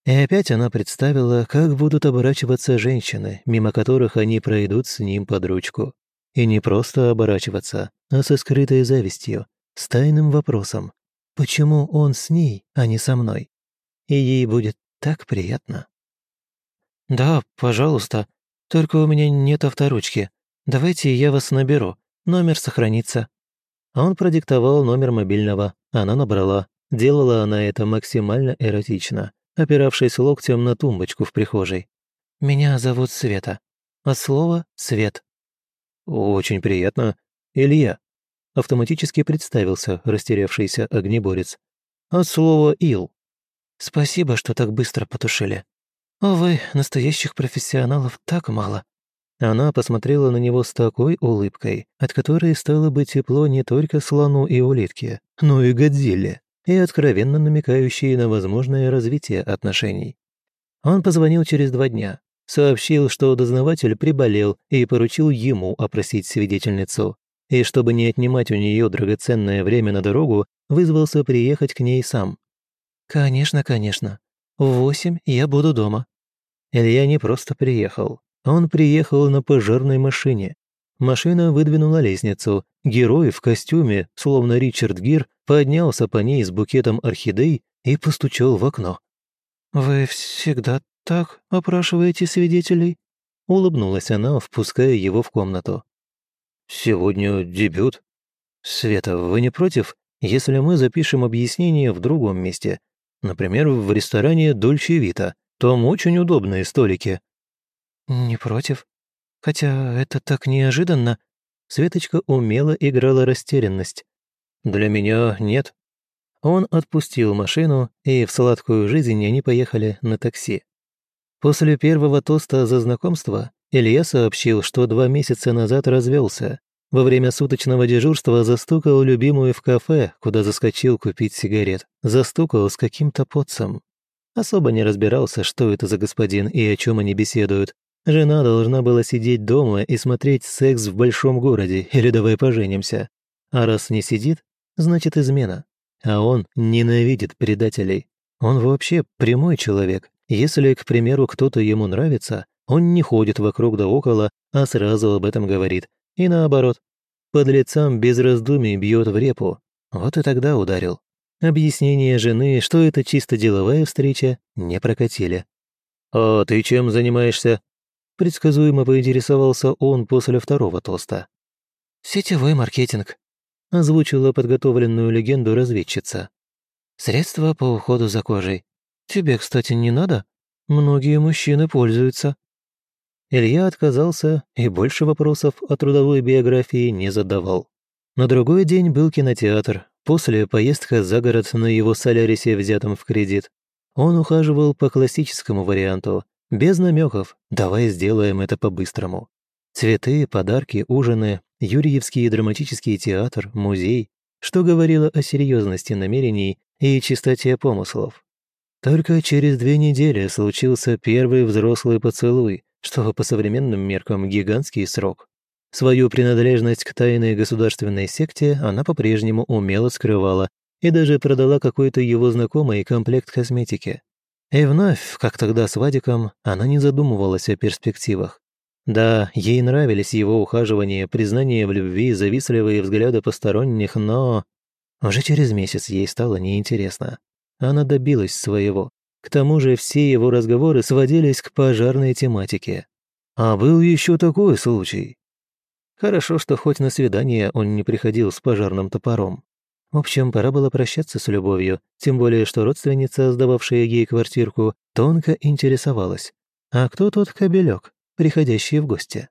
И опять она представила, как будут оборачиваться женщины, мимо которых они пройдут с ним под ручку. И не просто оборачиваться, а со скрытой завистью, с тайным вопросом, почему он с ней, а не со мной. И ей будет так приятно. «Да, пожалуйста, только у меня нет авторучки. Давайте я вас наберу, номер сохранится». Он продиктовал номер мобильного, она набрала. Делала она это максимально эротично, опиравшись локтем на тумбочку в прихожей. «Меня зовут Света. От слова «свет». «Очень приятно. Илья», автоматически представился растерявшийся огнеборец. От слова «ил». «Спасибо, что так быстро потушили. Увы, настоящих профессионалов так мало». Она посмотрела на него с такой улыбкой, от которой стало бы тепло не только слону и улитке, но и Годзилле, и откровенно намекающей на возможное развитие отношений. Он позвонил через два дня, сообщил, что дознаватель приболел и поручил ему опросить свидетельницу и, чтобы не отнимать у нее драгоценное время на дорогу, вызвался приехать к ней сам. «Конечно, конечно. В восемь я буду дома». Илья не просто приехал. Он приехал на пожарной машине. Машина выдвинула лестницу. Герой в костюме, словно Ричард Гир, поднялся по ней с букетом орхидей и постучал в окно. «Вы всегда так опрашиваете свидетелей?» — улыбнулась она, впуская его в комнату. «Сегодня дебют. Света, вы не против, если мы запишем объяснение в другом месте? Например, в ресторане «Дольче Вита». Там очень удобные столики». «Не против. Хотя это так неожиданно». Светочка умело играла растерянность. «Для меня нет». Он отпустил машину, и в сладкую жизнь они поехали на такси. После первого тоста за знакомство Илья сообщил, что два месяца назад развелся. Во время суточного дежурства застукал любимую в кафе, куда заскочил купить сигарет. Застукал с каким-то потцем. Особо не разбирался, что это за господин и о чем они беседуют. Жена должна была сидеть дома и смотреть секс в большом городе или давай поженимся. А раз не сидит, значит измена. А он ненавидит предателей. Он вообще прямой человек. Если, к примеру, кто-то ему нравится, он не ходит вокруг да около, а сразу об этом говорит. И наоборот. Под лицам без раздумий бьет в репу. Вот и тогда ударил. Объяснение жены, что это чисто деловая встреча, не прокатили. «А ты чем занимаешься?» Предсказуемо поинтересовался он после второго тоста. «Сетевой маркетинг», — озвучила подготовленную легенду разведчица. «Средства по уходу за кожей. Тебе, кстати, не надо? Многие мужчины пользуются». Илья отказался и больше вопросов о трудовой биографии не задавал. На другой день был кинотеатр, после поездка за город на его солярисе, взятом в кредит. Он ухаживал по классическому варианту, без намеков, давай сделаем это по-быстрому. Цветы, подарки, ужины, Юрьевский драматический театр, музей, что говорило о серьезности намерений и чистоте помыслов. Только через две недели случился первый взрослый поцелуй, что по современным меркам гигантский срок. Свою принадлежность к тайной государственной секте она по-прежнему умело скрывала и даже продала какой-то его знакомый комплект косметики. И вновь, как тогда с Вадиком, она не задумывалась о перспективах. Да, ей нравились его ухаживания, признания в любви, завистливые взгляды посторонних, но... Уже через месяц ей стало неинтересно. Она добилась своего. К тому же все его разговоры сводились к пожарной тематике. А был еще такой случай. Хорошо, что хоть на свидание он не приходил с пожарным топором. В общем, пора было прощаться с любовью, тем более, что родственница, сдававшая ей квартирку, тонко интересовалась. А кто тот кобелек, приходящий в гости?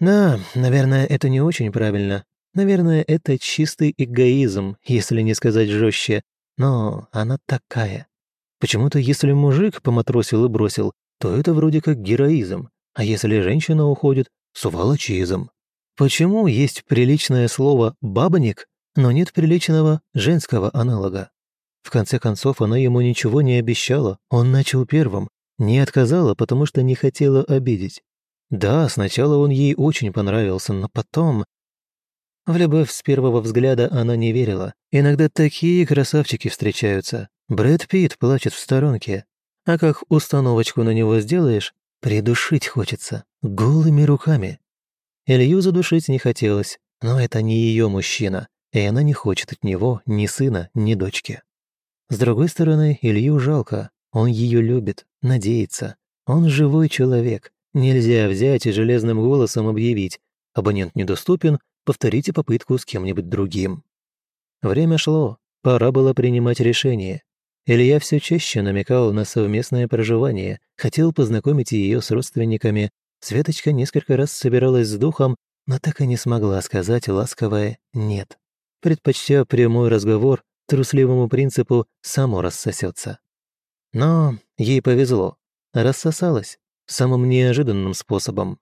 Да, наверное, это не очень правильно. Наверное, это чистый эгоизм, если не сказать жестче. Но она такая. Почему-то если мужик поматросил и бросил, то это вроде как героизм, а если женщина уходит – сувалочизм. Почему есть приличное слово «бабник», но нет приличного женского аналога? В конце концов, она ему ничего не обещала, он начал первым, не отказала, потому что не хотела обидеть. Да, сначала он ей очень понравился, но потом... В любовь с первого взгляда она не верила. Иногда такие красавчики встречаются. Брэд Питт плачет в сторонке. А как установочку на него сделаешь, придушить хочется. Голыми руками. Илью задушить не хотелось, но это не ее мужчина, и она не хочет от него ни сына, ни дочки. С другой стороны, Илью жалко. Он ее любит, надеется. Он живой человек. Нельзя взять и железным голосом объявить «абонент недоступен, повторите попытку с кем-нибудь другим». Время шло, пора было принимать решение. Илья все чаще намекал на совместное проживание, хотел познакомить ее с родственниками. Светочка несколько раз собиралась с духом, но так и не смогла сказать ласковое «нет». Предпочтя прямой разговор, трусливому принципу само рассосется. Но ей повезло. Рассосалась самым неожиданным способом.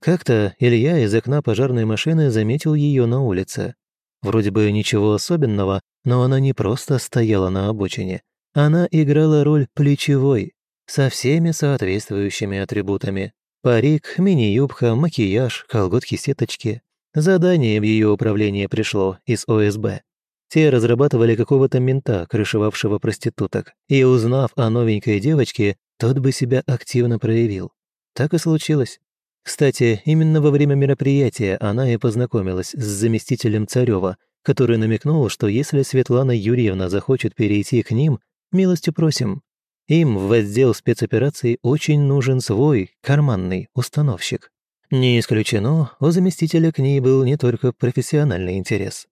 Как-то Илья из окна пожарной машины заметил ее на улице. Вроде бы ничего особенного, но она не просто стояла на обочине, она играла роль плечевой, со всеми соответствующими атрибутами. Парик, мини-юбка, макияж, колготки-сеточки. Задание в ее управление пришло из ОСБ. Те разрабатывали какого-то мента, крышевавшего проституток, и узнав о новенькой девочке, тот бы себя активно проявил. Так и случилось. Кстати, именно во время мероприятия она и познакомилась с заместителем Царева, который намекнул, что если Светлана Юрьевна захочет перейти к ним, Милостью просим. Им в отдел спецопераций очень нужен свой карманный установщик. Не исключено, у заместителя к ней был не только профессиональный интерес.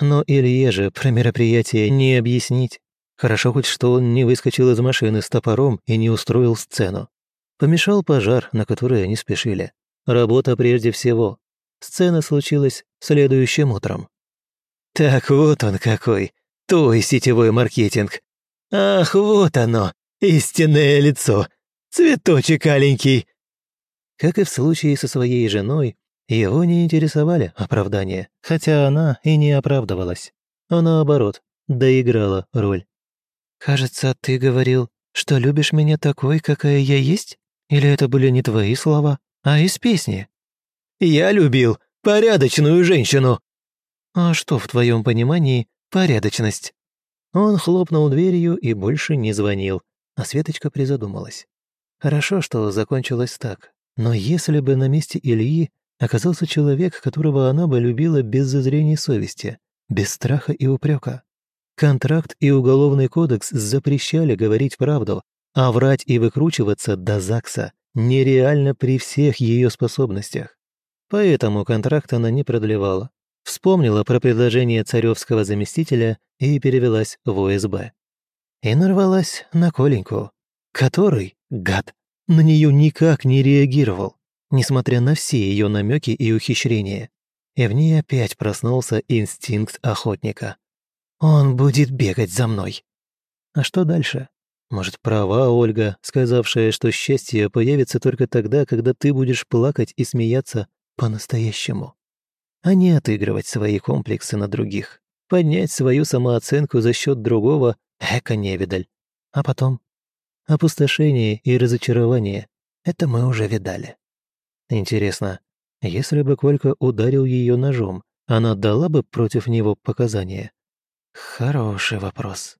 Но Илье же про мероприятие не объяснить. Хорошо хоть что он не выскочил из машины с топором и не устроил сцену. Помешал пожар, на который они спешили. Работа прежде всего. Сцена случилась следующим утром. «Так вот он какой, твой сетевой маркетинг. Ах, вот оно, истинное лицо, цветочек аленький». Как и в случае со своей женой, его не интересовали оправдания, хотя она и не оправдывалась, а наоборот, доиграла роль. «Кажется, ты говорил, что любишь меня такой, какая я есть? Или это были не твои слова, а из песни?» «Я любил порядочную женщину!» «А что в твоем понимании порядочность?» Он хлопнул дверью и больше не звонил, а Светочка призадумалась. Хорошо, что закончилось так, но если бы на месте Ильи оказался человек, которого она бы любила без зазрений совести, без страха и упрека. Контракт и уголовный кодекс запрещали говорить правду, а врать и выкручиваться до ЗАГСа нереально при всех ее способностях. Поэтому контракт она не продлевала. Вспомнила про предложение царевского заместителя и перевелась в ОСБ. И нарвалась на Коленьку, который, гад, на нее никак не реагировал несмотря на все ее намеки и ухищрения. И в ней опять проснулся инстинкт охотника. «Он будет бегать за мной». А что дальше? Может, права Ольга, сказавшая, что счастье появится только тогда, когда ты будешь плакать и смеяться по-настоящему. А не отыгрывать свои комплексы на других. Поднять свою самооценку за счет другого – эко-невидаль. А потом? Опустошение и разочарование – это мы уже видали. Интересно, если бы Колька ударил ее ножом, она дала бы против него показания? Хороший вопрос.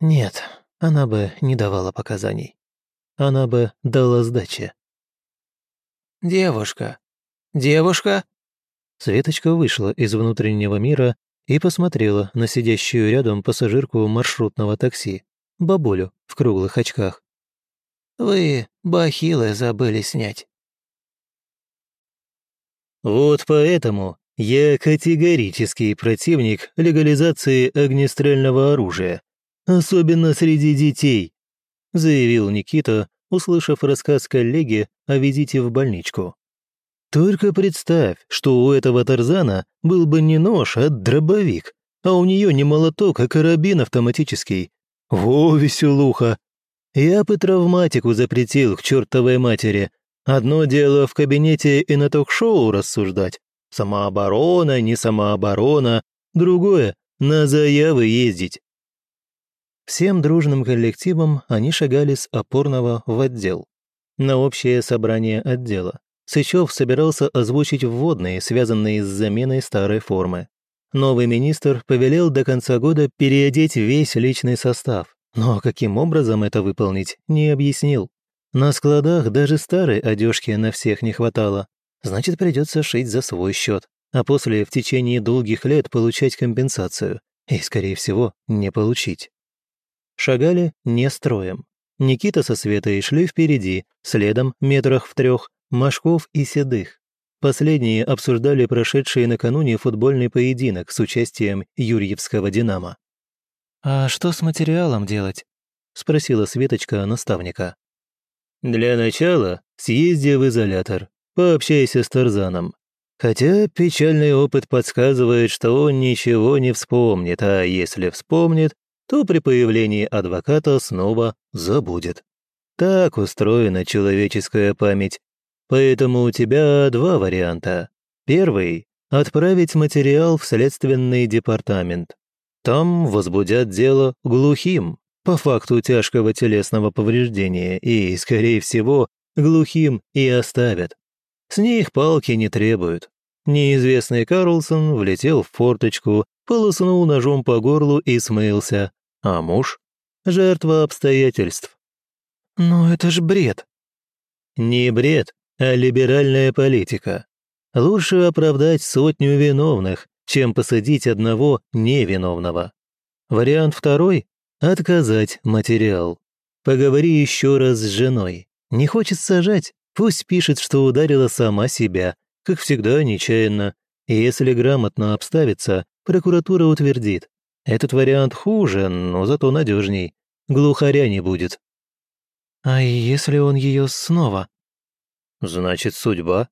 Нет, она бы не давала показаний. Она бы дала сдачи. «Девушка! Девушка!» Светочка вышла из внутреннего мира и посмотрела на сидящую рядом пассажирку маршрутного такси, бабулю в круглых очках. «Вы бахилы забыли снять». Вот поэтому я категорический противник легализации огнестрельного оружия, особенно среди детей, заявил Никита, услышав рассказ коллеги о визите в больничку. Только представь, что у этого Тарзана был бы не нож, а дробовик, а у нее не молоток, а карабин автоматический. Во, веселуха! Я бы травматику запретил к чертовой матери, Одно дело в кабинете и на ток-шоу рассуждать. Самооборона, не самооборона. Другое — на заявы ездить. Всем дружным коллективом они шагали с опорного в отдел. На общее собрание отдела. Сычев собирался озвучить вводные, связанные с заменой старой формы. Новый министр повелел до конца года переодеть весь личный состав, но каким образом это выполнить, не объяснил. На складах даже старой одежки на всех не хватало. Значит, придется шить за свой счет, а после в течение долгих лет получать компенсацию. И, скорее всего, не получить. Шагали не строем. Никита со Светой шли впереди, следом, метрах в трех, Машков и Седых. Последние обсуждали прошедший накануне футбольный поединок с участием Юрьевского «Динамо». «А что с материалом делать?» – спросила Светочка наставника. Для начала съезди в изолятор, пообщайся с Тарзаном. Хотя печальный опыт подсказывает, что он ничего не вспомнит, а если вспомнит, то при появлении адвоката снова забудет. Так устроена человеческая память. Поэтому у тебя два варианта. Первый – отправить материал в следственный департамент. Там возбудят дело глухим, по факту тяжкого телесного повреждения и, скорее всего, глухим и оставят. С них палки не требуют. Неизвестный Карлсон влетел в форточку, полоснул ножом по горлу и смылся, а муж — жертва обстоятельств. «Но это ж бред!» «Не бред, а либеральная политика. Лучше оправдать сотню виновных, чем посадить одного невиновного. Вариант второй отказать материал. Поговори еще раз с женой. Не хочет сажать, пусть пишет, что ударила сама себя, как всегда, нечаянно. И если грамотно обставится, прокуратура утвердит. Этот вариант хуже, но зато надежней. Глухаря не будет. А если он ее снова? Значит, судьба.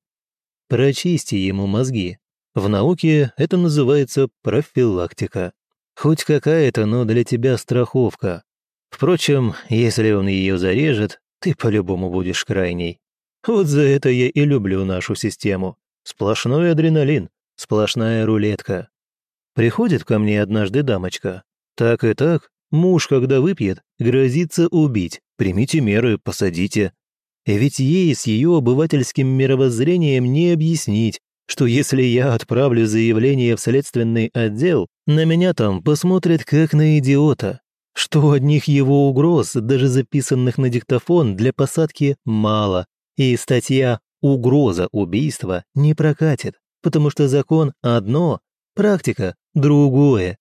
Прочисти ему мозги. В науке это называется профилактика. Хоть какая-то, но для тебя страховка. Впрочем, если он ее зарежет, ты по-любому будешь крайней. Вот за это я и люблю нашу систему. Сплошной адреналин, сплошная рулетка. Приходит ко мне однажды дамочка. Так и так, муж, когда выпьет, грозится убить. Примите меры, посадите. Ведь ей с ее обывательским мировоззрением не объяснить, что если я отправлю заявление в следственный отдел, на меня там посмотрят как на идиота, что одних его угроз, даже записанных на диктофон, для посадки мало, и статья «Угроза убийства» не прокатит, потому что закон одно, практика другое.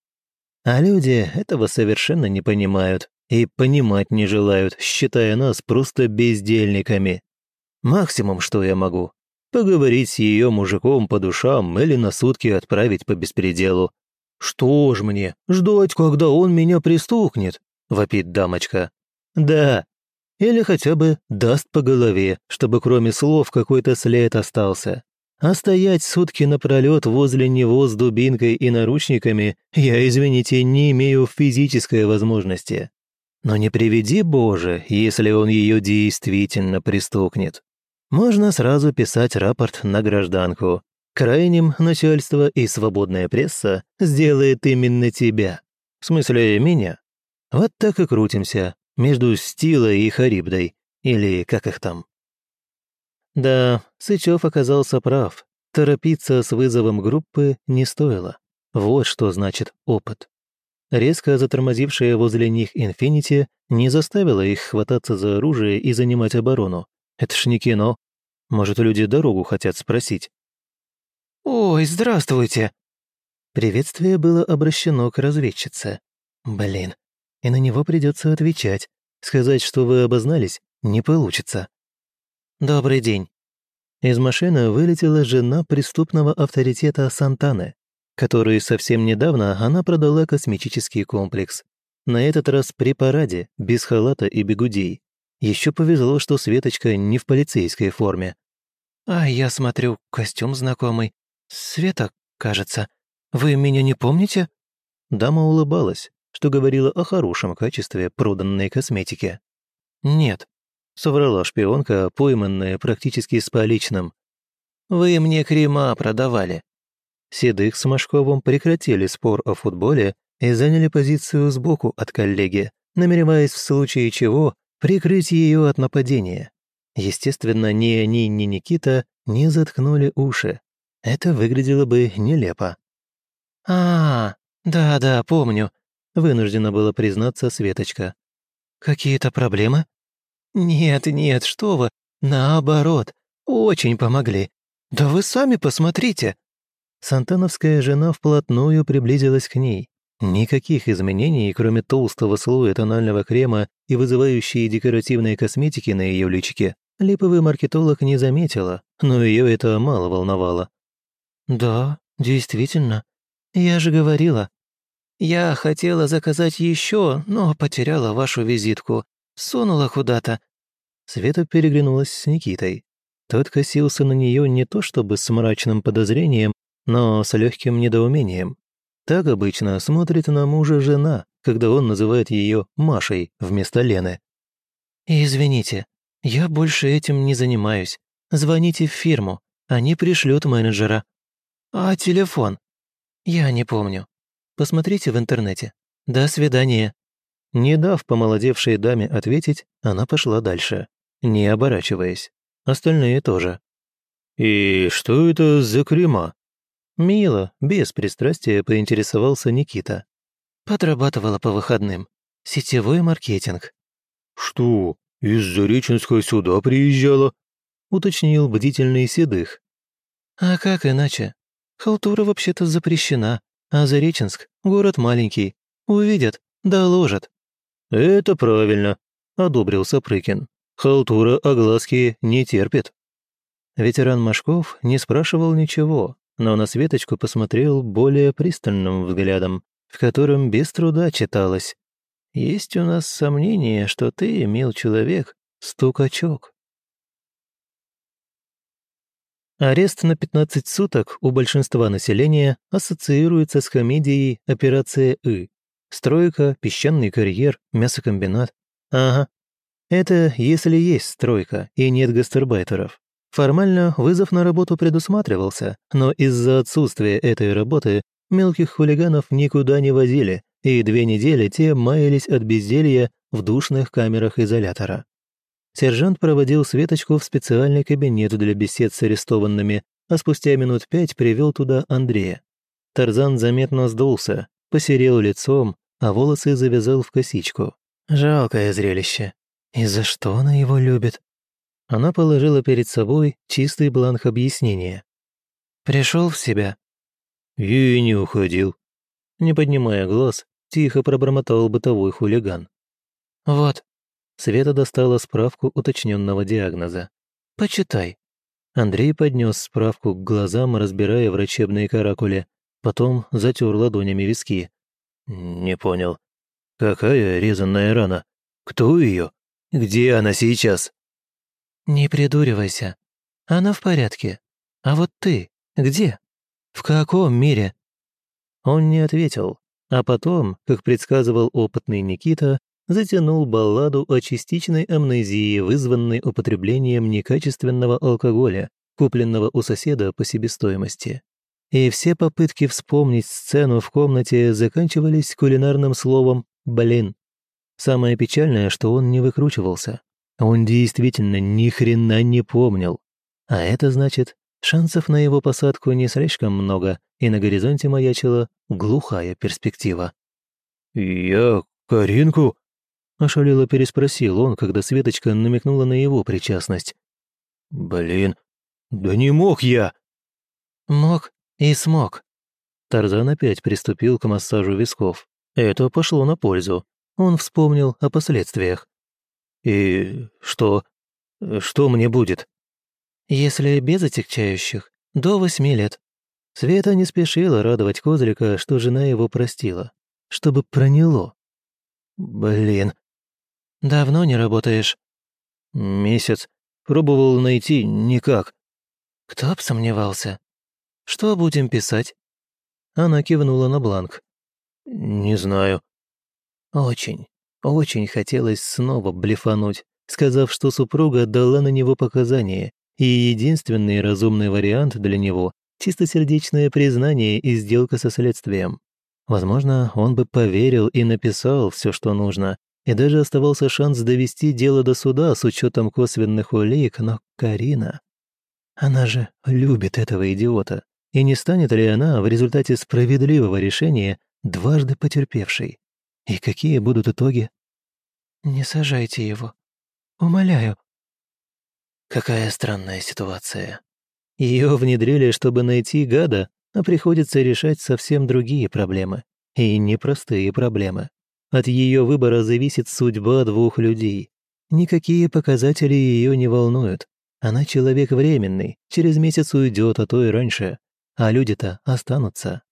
А люди этого совершенно не понимают и понимать не желают, считая нас просто бездельниками. Максимум, что я могу, поговорить с ее мужиком по душам или на сутки отправить по беспределу. «Что ж мне, ждать, когда он меня пристукнет?» – вопит дамочка. «Да, или хотя бы даст по голове, чтобы кроме слов какой-то след остался. А стоять сутки напролет возле него с дубинкой и наручниками я, извините, не имею физической возможности. Но не приведи Боже, если он ее действительно пристукнет. Можно сразу писать рапорт на гражданку. Крайним начальство и свободная пресса сделает именно тебя. В смысле, меня. Вот так и крутимся, между Стилой и Харибдой, или как их там. Да, Сычев оказался прав. Торопиться с вызовом группы не стоило. Вот что значит опыт. Резко затормозившая возле них «Инфинити» не заставила их хвататься за оружие и занимать оборону. Это ж не кино. Может, люди дорогу хотят спросить. «Ой, здравствуйте!» Приветствие было обращено к разведчице. Блин, и на него придется отвечать. Сказать, что вы обознались, не получится. «Добрый день». Из машины вылетела жена преступного авторитета Сантаны который совсем недавно она продала косметический комплекс. На этот раз при параде, без халата и бегудей. Еще повезло, что Светочка не в полицейской форме. «А я смотрю, костюм знакомый. Света, кажется. Вы меня не помните?» Дама улыбалась, что говорила о хорошем качестве проданной косметики. «Нет», — соврала шпионка, пойманная практически с поличным. «Вы мне крема продавали. Седых с Машковым прекратили спор о футболе и заняли позицию сбоку от коллеги, намереваясь в случае чего прикрыть ее от нападения. Естественно, ни они, ни Никита не заткнули уши. Это выглядело бы нелепо. «А, да-да, помню», — вынуждена была признаться Светочка. «Какие-то проблемы?» «Нет, нет, что вы, наоборот, очень помогли. Да вы сами посмотрите, Сантановская жена вплотную приблизилась к ней. Никаких изменений, кроме толстого слоя тонального крема и вызывающей декоративной косметики на ее личике, липовый маркетолог не заметила, но ее это мало волновало. «Да, действительно. Я же говорила. Я хотела заказать еще, но потеряла вашу визитку. Сунула куда-то». Света переглянулась с Никитой. Тот косился на нее не то чтобы с мрачным подозрением, но с легким недоумением. Так обычно смотрит на мужа жена, когда он называет ее Машей вместо Лены. «Извините, я больше этим не занимаюсь. Звоните в фирму, они пришлют менеджера. А телефон? Я не помню. Посмотрите в интернете. До свидания». Не дав помолодевшей даме ответить, она пошла дальше, не оборачиваясь. Остальные тоже. «И что это за крема?» Мило, без пристрастия поинтересовался Никита. Подрабатывала по выходным. Сетевой маркетинг. «Что, из Зареченска сюда приезжала?» уточнил бдительный Седых. «А как иначе? Халтура вообще-то запрещена, а Зареченск — город маленький. Увидят, доложат». «Это правильно. одобрил Сапрыкин. «Халтура огласки не терпит». Ветеран Машков не спрашивал ничего, но на Светочку посмотрел более пристальным взглядом, в котором без труда читалось «Есть у нас сомнение, что ты, мил человек, стукачок». Арест на 15 суток у большинства населения ассоциируется с комедией «Операция И». Стройка, песчаный карьер, мясокомбинат. Ага. Это если есть стройка и нет гастарбайтеров. Формально вызов на работу предусматривался, но из-за отсутствия этой работы мелких хулиганов никуда не возили, и две недели те маялись от безделья в душных камерах изолятора. Сержант проводил Светочку в специальный кабинет для бесед с арестованными, а спустя минут пять привел туда Андрея. Тарзан заметно сдулся, посерел лицом, а волосы завязал в косичку. Жалкое зрелище. И за что она его любит? Она положила перед собой чистый бланк объяснения. «Пришел в себя?» «И не уходил». Не поднимая глаз, тихо пробормотал бытовой хулиган. «Вот». Света достала справку уточненного диагноза. «Почитай». Андрей поднес справку к глазам, разбирая врачебные каракули, потом затер ладонями виски. «Не понял. Какая резанная рана? Кто ее? Где она сейчас?» «Не придуривайся. Она в порядке. А вот ты где? В каком мире?» Он не ответил, а потом, как предсказывал опытный Никита, затянул балладу о частичной амнезии, вызванной употреблением некачественного алкоголя, купленного у соседа по себестоимости. И все попытки вспомнить сцену в комнате заканчивались кулинарным словом «блин». Самое печальное, что он не выкручивался. Он действительно ни хрена не помнил. А это значит, шансов на его посадку не слишком много, и на горизонте маячила глухая перспектива. «Я Каринку?» – ошалело переспросил он, когда Светочка намекнула на его причастность. «Блин, да не мог я!» «Мог и смог». Тарзан опять приступил к массажу висков. Это пошло на пользу. Он вспомнил о последствиях. «И что? Что мне будет?» «Если без отягчающих, до восьми лет». Света не спешила радовать Козлика, что жена его простила. Чтобы проняло. «Блин». «Давно не работаешь?» «Месяц. Пробовал найти никак». «Кто б сомневался? Что будем писать?» Она кивнула на бланк. «Не знаю». «Очень, очень хотелось снова блефануть, сказав, что супруга дала на него показания, и единственный разумный вариант для него – чистосердечное признание и сделка со следствием. Возможно, он бы поверил и написал все, что нужно, и даже оставался шанс довести дело до суда с учетом косвенных улик, но Карина... Она же любит этого идиота. И не станет ли она в результате справедливого решения дважды потерпевшей? И какие будут итоги? Не сажайте его. Умоляю. Какая странная ситуация. Ее внедрили, чтобы найти гада, а приходится решать совсем другие проблемы. И непростые проблемы. От ее выбора зависит судьба двух людей. Никакие показатели ее не волнуют. Она человек временный, через месяц уйдет, а то и раньше. А люди-то останутся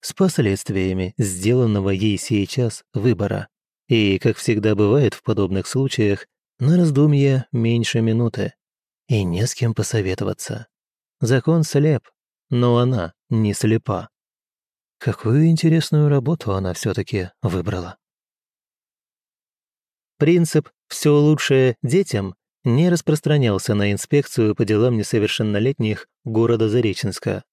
с последствиями сделанного ей сейчас выбора. И, как всегда бывает в подобных случаях, на раздумье меньше минуты. И не с кем посоветоваться. Закон слеп, но она не слепа. Какую интересную работу она все таки выбрала. Принцип «все лучшее детям» не распространялся на инспекцию по делам несовершеннолетних города Зареченска.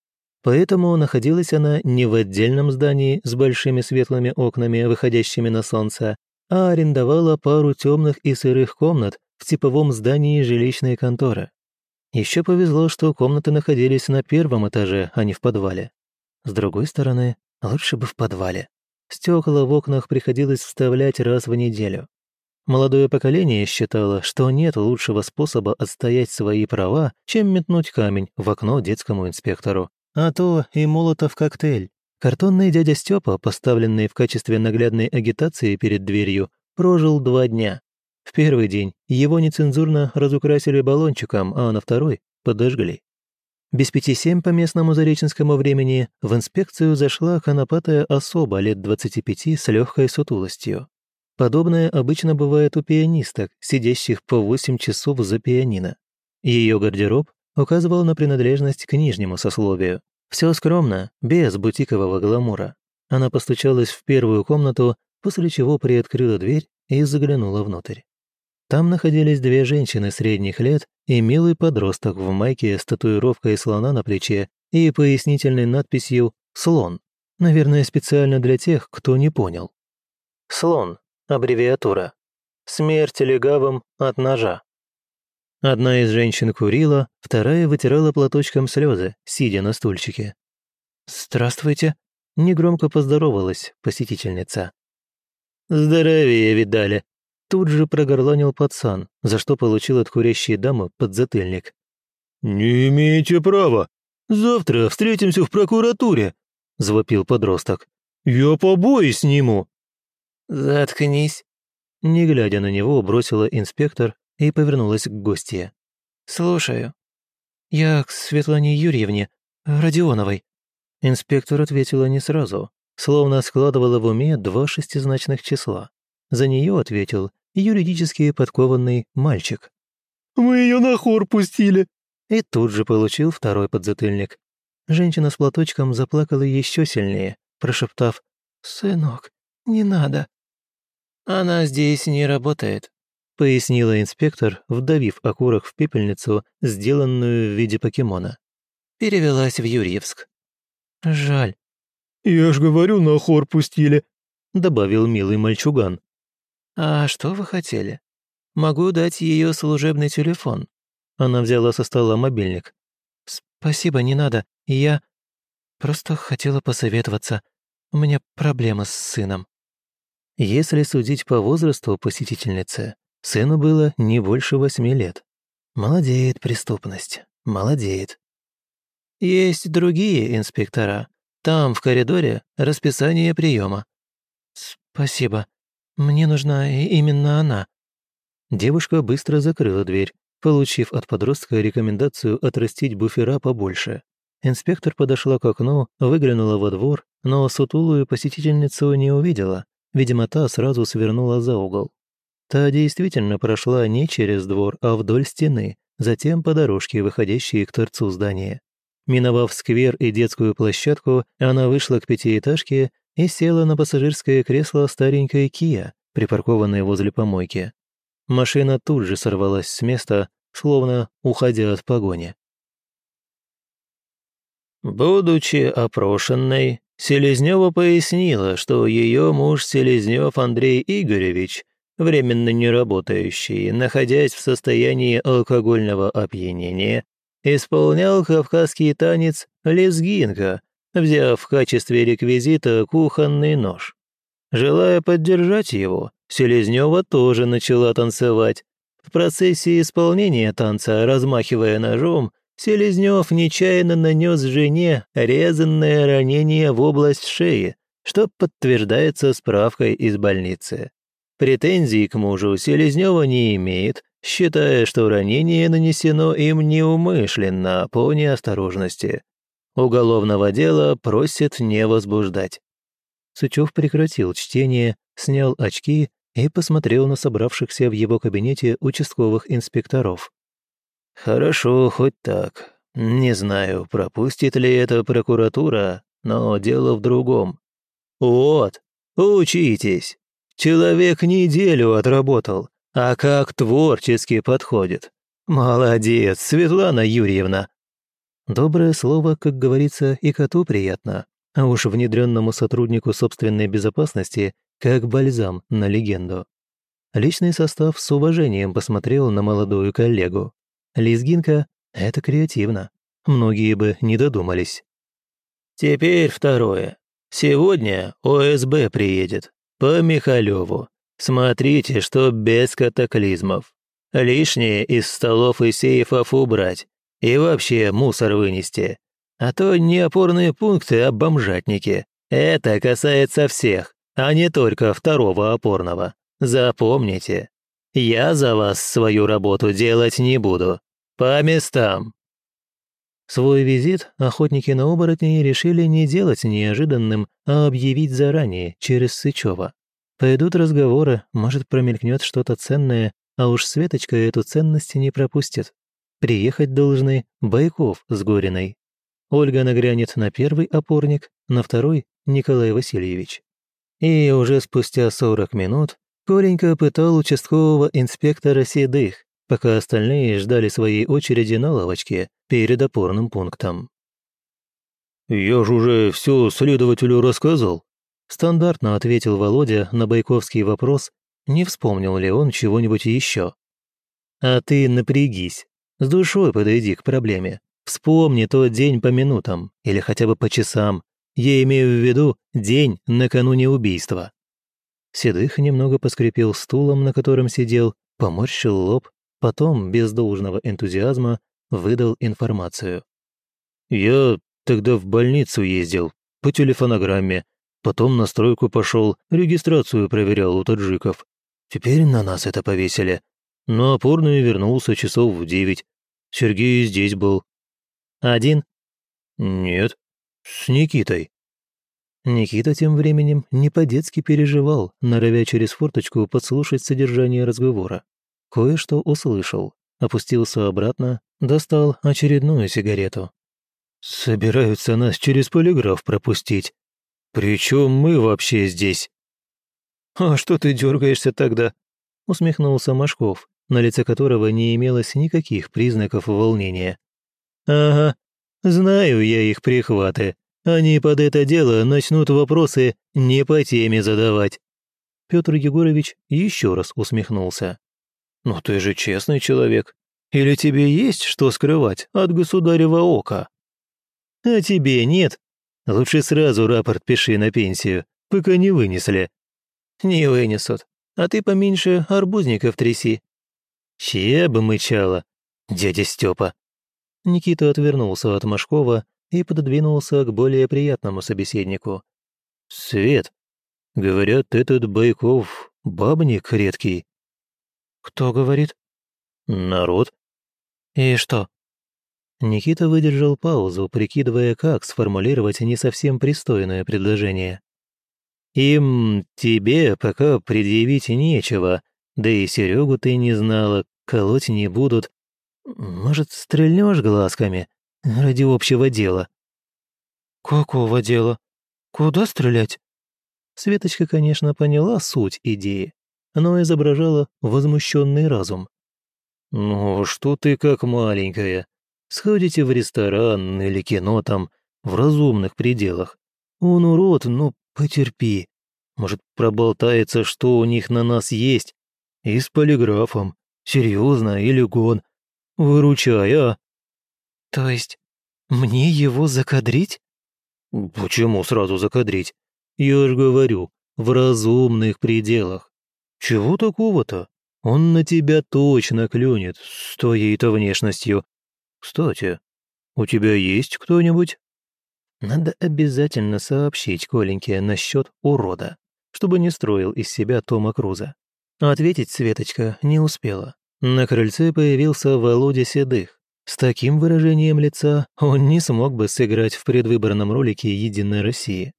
Поэтому находилась она не в отдельном здании с большими светлыми окнами, выходящими на солнце, а арендовала пару темных и сырых комнат в типовом здании жилищной конторы. Еще повезло, что комнаты находились на первом этаже, а не в подвале. С другой стороны, лучше бы в подвале. Стекла в окнах приходилось вставлять раз в неделю. Молодое поколение считало, что нет лучшего способа отстоять свои права, чем метнуть камень в окно детскому инспектору, а то и молотов коктейль. Картонный дядя Степа, поставленный в качестве наглядной агитации перед дверью, прожил два дня. В первый день его нецензурно разукрасили баллончиком, а на второй подожгли. Без пяти семь по местному зареченскому времени в инспекцию зашла конопатая особа лет 25 с легкой сутулостью. Подобное обычно бывает у пианисток, сидящих по 8 часов за пианино. Ее гардероб указывал на принадлежность к нижнему сословию. Все скромно, без бутикового гламура. Она постучалась в первую комнату, после чего приоткрыла дверь и заглянула внутрь. Там находились две женщины средних лет и милый подросток в майке с татуировкой слона на плече и пояснительной надписью «Слон». Наверное, специально для тех, кто не понял. Слон Аббревиатура. Смерть легавым от ножа. Одна из женщин курила, вторая вытирала платочком слезы, сидя на стульчике. «Здравствуйте», — негромко поздоровалась посетительница. «Здоровее видали», — тут же прогорланил пацан, за что получил от курящей дамы подзатыльник. «Не имеете права. Завтра встретимся в прокуратуре», — звопил подросток. «Я побои сниму». «Заткнись!» Не глядя на него, бросила инспектор и повернулась к гостье. «Слушаю. Я к Светлане Юрьевне, Родионовой». Инспектор ответила не сразу, словно складывала в уме два шестизначных числа. За нее ответил юридически подкованный мальчик. «Мы ее на хор пустили!» И тут же получил второй подзатыльник. Женщина с платочком заплакала еще сильнее, прошептав «Сынок, не надо». «Она здесь не работает», — пояснила инспектор, вдавив окурок в пепельницу, сделанную в виде покемона. «Перевелась в Юрьевск». «Жаль». «Я ж говорю, на хор пустили», — добавил милый мальчуган. «А что вы хотели? Могу дать ее служебный телефон». Она взяла со стола мобильник. «Спасибо, не надо. Я просто хотела посоветоваться. У меня проблема с сыном». Если судить по возрасту посетительницы, сыну было не больше восьми лет. Молодеет преступность, молодеет. Есть другие инспектора. Там, в коридоре, расписание приема. Спасибо. Мне нужна именно она. Девушка быстро закрыла дверь, получив от подростка рекомендацию отрастить буфера побольше. Инспектор подошла к окну, выглянула во двор, но сутулую посетительницу не увидела, Видимо, та сразу свернула за угол. Та действительно прошла не через двор, а вдоль стены, затем по дорожке, выходящей к торцу здания. Миновав сквер и детскую площадку, она вышла к пятиэтажке и села на пассажирское кресло старенькой Кия, припаркованной возле помойки. Машина тут же сорвалась с места, словно уходя от погони. Будучи опрошенной, Селезнева пояснила, что ее муж Селезнев Андрей Игоревич, временно не работающий, находясь в состоянии алкогольного опьянения, исполнял кавказский танец «Лезгинка», взяв в качестве реквизита кухонный нож. Желая поддержать его, Селезнева тоже начала танцевать. В процессе исполнения танца, размахивая ножом, Селезнев нечаянно нанес жене резанное ранение в область шеи, что подтверждается справкой из больницы. Претензий к мужу Селезнева не имеет, считая, что ранение нанесено им неумышленно по неосторожности. Уголовного дела просит не возбуждать. Сычев прекратил чтение, снял очки и посмотрел на собравшихся в его кабинете участковых инспекторов. «Хорошо, хоть так. Не знаю, пропустит ли это прокуратура, но дело в другом. Вот, учитесь. Человек неделю отработал, а как творчески подходит. Молодец, Светлана Юрьевна». Доброе слово, как говорится, и коту приятно, а уж внедренному сотруднику собственной безопасности как бальзам на легенду. Личный состав с уважением посмотрел на молодую коллегу. Лизгинка — это креативно. Многие бы не додумались. Теперь второе. Сегодня ОСБ приедет. По Михалеву. Смотрите, что без катаклизмов. Лишнее из столов и сейфов убрать. И вообще мусор вынести. А то не опорные пункты, а бомжатники. Это касается всех, а не только второго опорного. Запомните. Я за вас свою работу делать не буду. По местам!» Свой визит охотники на оборотней решили не делать неожиданным, а объявить заранее, через Сычева. Пойдут разговоры, может, промелькнет что-то ценное, а уж Светочка эту ценность не пропустит. Приехать должны Байков с Гориной. Ольга нагрянет на первый опорник, на второй – Николай Васильевич. И уже спустя 40 минут Коленька пытал участкового инспектора Седых, пока остальные ждали своей очереди на лавочке перед опорным пунктом. «Я же уже все следователю рассказал», стандартно ответил Володя на Байковский вопрос, не вспомнил ли он чего-нибудь еще. «А ты напрягись, с душой подойди к проблеме. Вспомни тот день по минутам или хотя бы по часам. Я имею в виду день накануне убийства». Седых немного поскрипел стулом, на котором сидел, поморщил лоб, потом, без должного энтузиазма, выдал информацию. «Я тогда в больницу ездил, по телефонограмме, потом на стройку пошел, регистрацию проверял у таджиков. Теперь на нас это повесили. Но опорный вернулся часов в девять. Сергей здесь был». «Один?» «Нет, с Никитой». Никита тем временем не по-детски переживал, норовя через форточку подслушать содержание разговора. Кое-что услышал, опустился обратно, достал очередную сигарету. «Собираются нас через полиграф пропустить. Причем мы вообще здесь?» «А что ты дергаешься тогда?» усмехнулся Машков, на лице которого не имелось никаких признаков волнения. «Ага, знаю я их прихваты. Они под это дело начнут вопросы не по теме задавать». Петр Егорович еще раз усмехнулся. «Ну ты же честный человек. Или тебе есть что скрывать от государева ока?» «А тебе нет. Лучше сразу рапорт пиши на пенсию, пока не вынесли». «Не вынесут. А ты поменьше арбузников тряси». «Чья бы мычала, дядя Степа?» Никита отвернулся от Машкова и пододвинулся к более приятному собеседнику. «Свет, говорят, этот Байков бабник редкий». «Кто говорит?» «Народ». «И что?» Никита выдержал паузу, прикидывая, как сформулировать не совсем пристойное предложение. «Им тебе пока предъявить нечего, да и Серегу ты не знала, колоть не будут. Может, стрельнешь глазками?» Ради общего дела». «Какого дела? Куда стрелять?» Светочка, конечно, поняла суть идеи, но изображала возмущенный разум. «Ну, что ты как маленькая? Сходите в ресторан или кино там, в разумных пределах. Он урод, ну, потерпи. Может, проболтается, что у них на нас есть. И с полиграфом. Серьезно, или гон. Выручай, а?» «То есть мне его закадрить?» «Почему сразу закадрить? Я ж говорю, в разумных пределах. Чего такого-то? Он на тебя точно клюнет с твоей-то внешностью. Кстати, у тебя есть кто-нибудь?» Надо обязательно сообщить Коленьке насчет урода, чтобы не строил из себя Тома Круза. Ответить Светочка не успела. На крыльце появился Володя Седых, с таким выражением лица он не смог бы сыграть в предвыборном ролике «Единой России».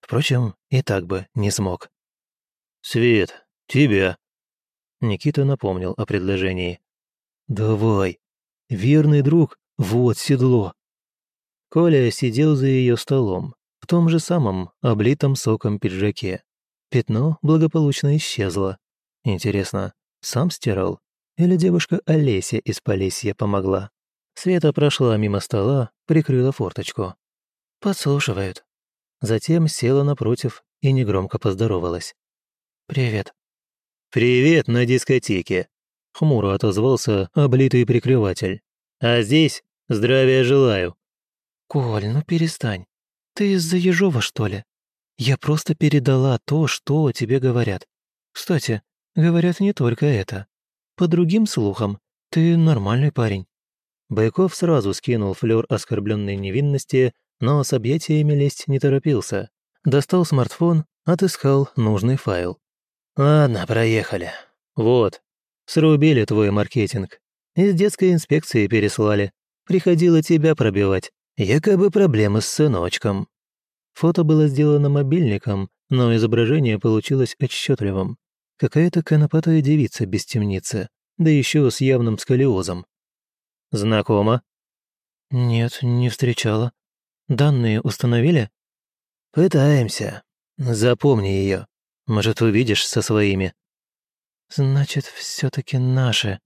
Впрочем, и так бы не смог. «Свет, тебя!» Никита напомнил о предложении. «Давай, верный друг, вот седло». Коля сидел за ее столом, в том же самом, облитом соком пиджаке. Пятно благополучно исчезло. Интересно, сам стирал? Или девушка Олеся из Полесья помогла? Света прошла мимо стола, прикрыла форточку. «Подслушивают». Затем села напротив и негромко поздоровалась. «Привет». «Привет на дискотеке», — хмуро отозвался облитый прикрыватель. «А здесь здравия желаю». «Коль, ну перестань. Ты из-за Ежова, что ли? Я просто передала то, что тебе говорят. Кстати, говорят не только это. По другим слухам, ты нормальный парень. Байков сразу скинул флёр оскорбленной невинности, но с объятиями лезть не торопился. Достал смартфон, отыскал нужный файл. «Ладно, проехали. Вот, Срубили твой маркетинг. Из детской инспекции переслали. Приходило тебя пробивать. Якобы проблемы с сыночком. Фото было сделано мобильником, но изображение получилось отчетливым. Какая-то конопатая девица без темницы, да еще с явным сколиозом. Знакома? Нет, не встречала. Данные установили? Пытаемся. Запомни ее. Может, увидишь со своими. Значит, все таки наши.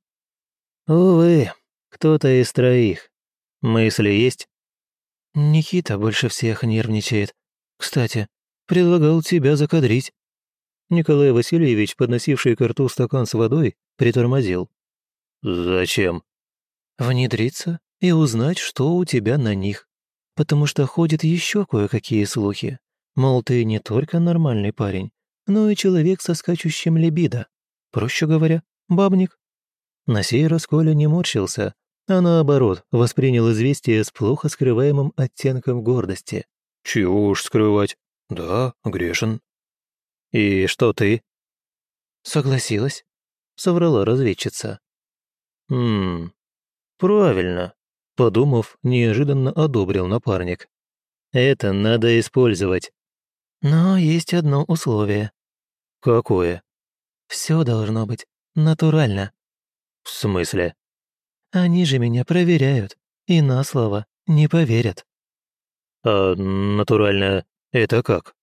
Увы, кто-то из троих. Мысли есть? Никита больше всех нервничает. Кстати, предлагал тебя закадрить. Николай Васильевич, подносивший к рту стакан с водой, притормозил. «Зачем?» «Внедриться и узнать, что у тебя на них. Потому что ходят еще кое-какие слухи. Мол, ты не только нормальный парень, но и человек со скачущим либидо. Проще говоря, бабник». На сей раз Коля не морщился, а наоборот, воспринял известие с плохо скрываемым оттенком гордости. «Чего уж скрывать. Да, грешен». «И что ты?» «Согласилась», — соврала разведчица. «Хм, правильно», — подумав, неожиданно одобрил напарник. «Это надо использовать». «Но есть одно условие». «Какое?» «Все должно быть натурально». «В смысле?» «Они же меня проверяют и на слово не поверят». «А натурально это как?»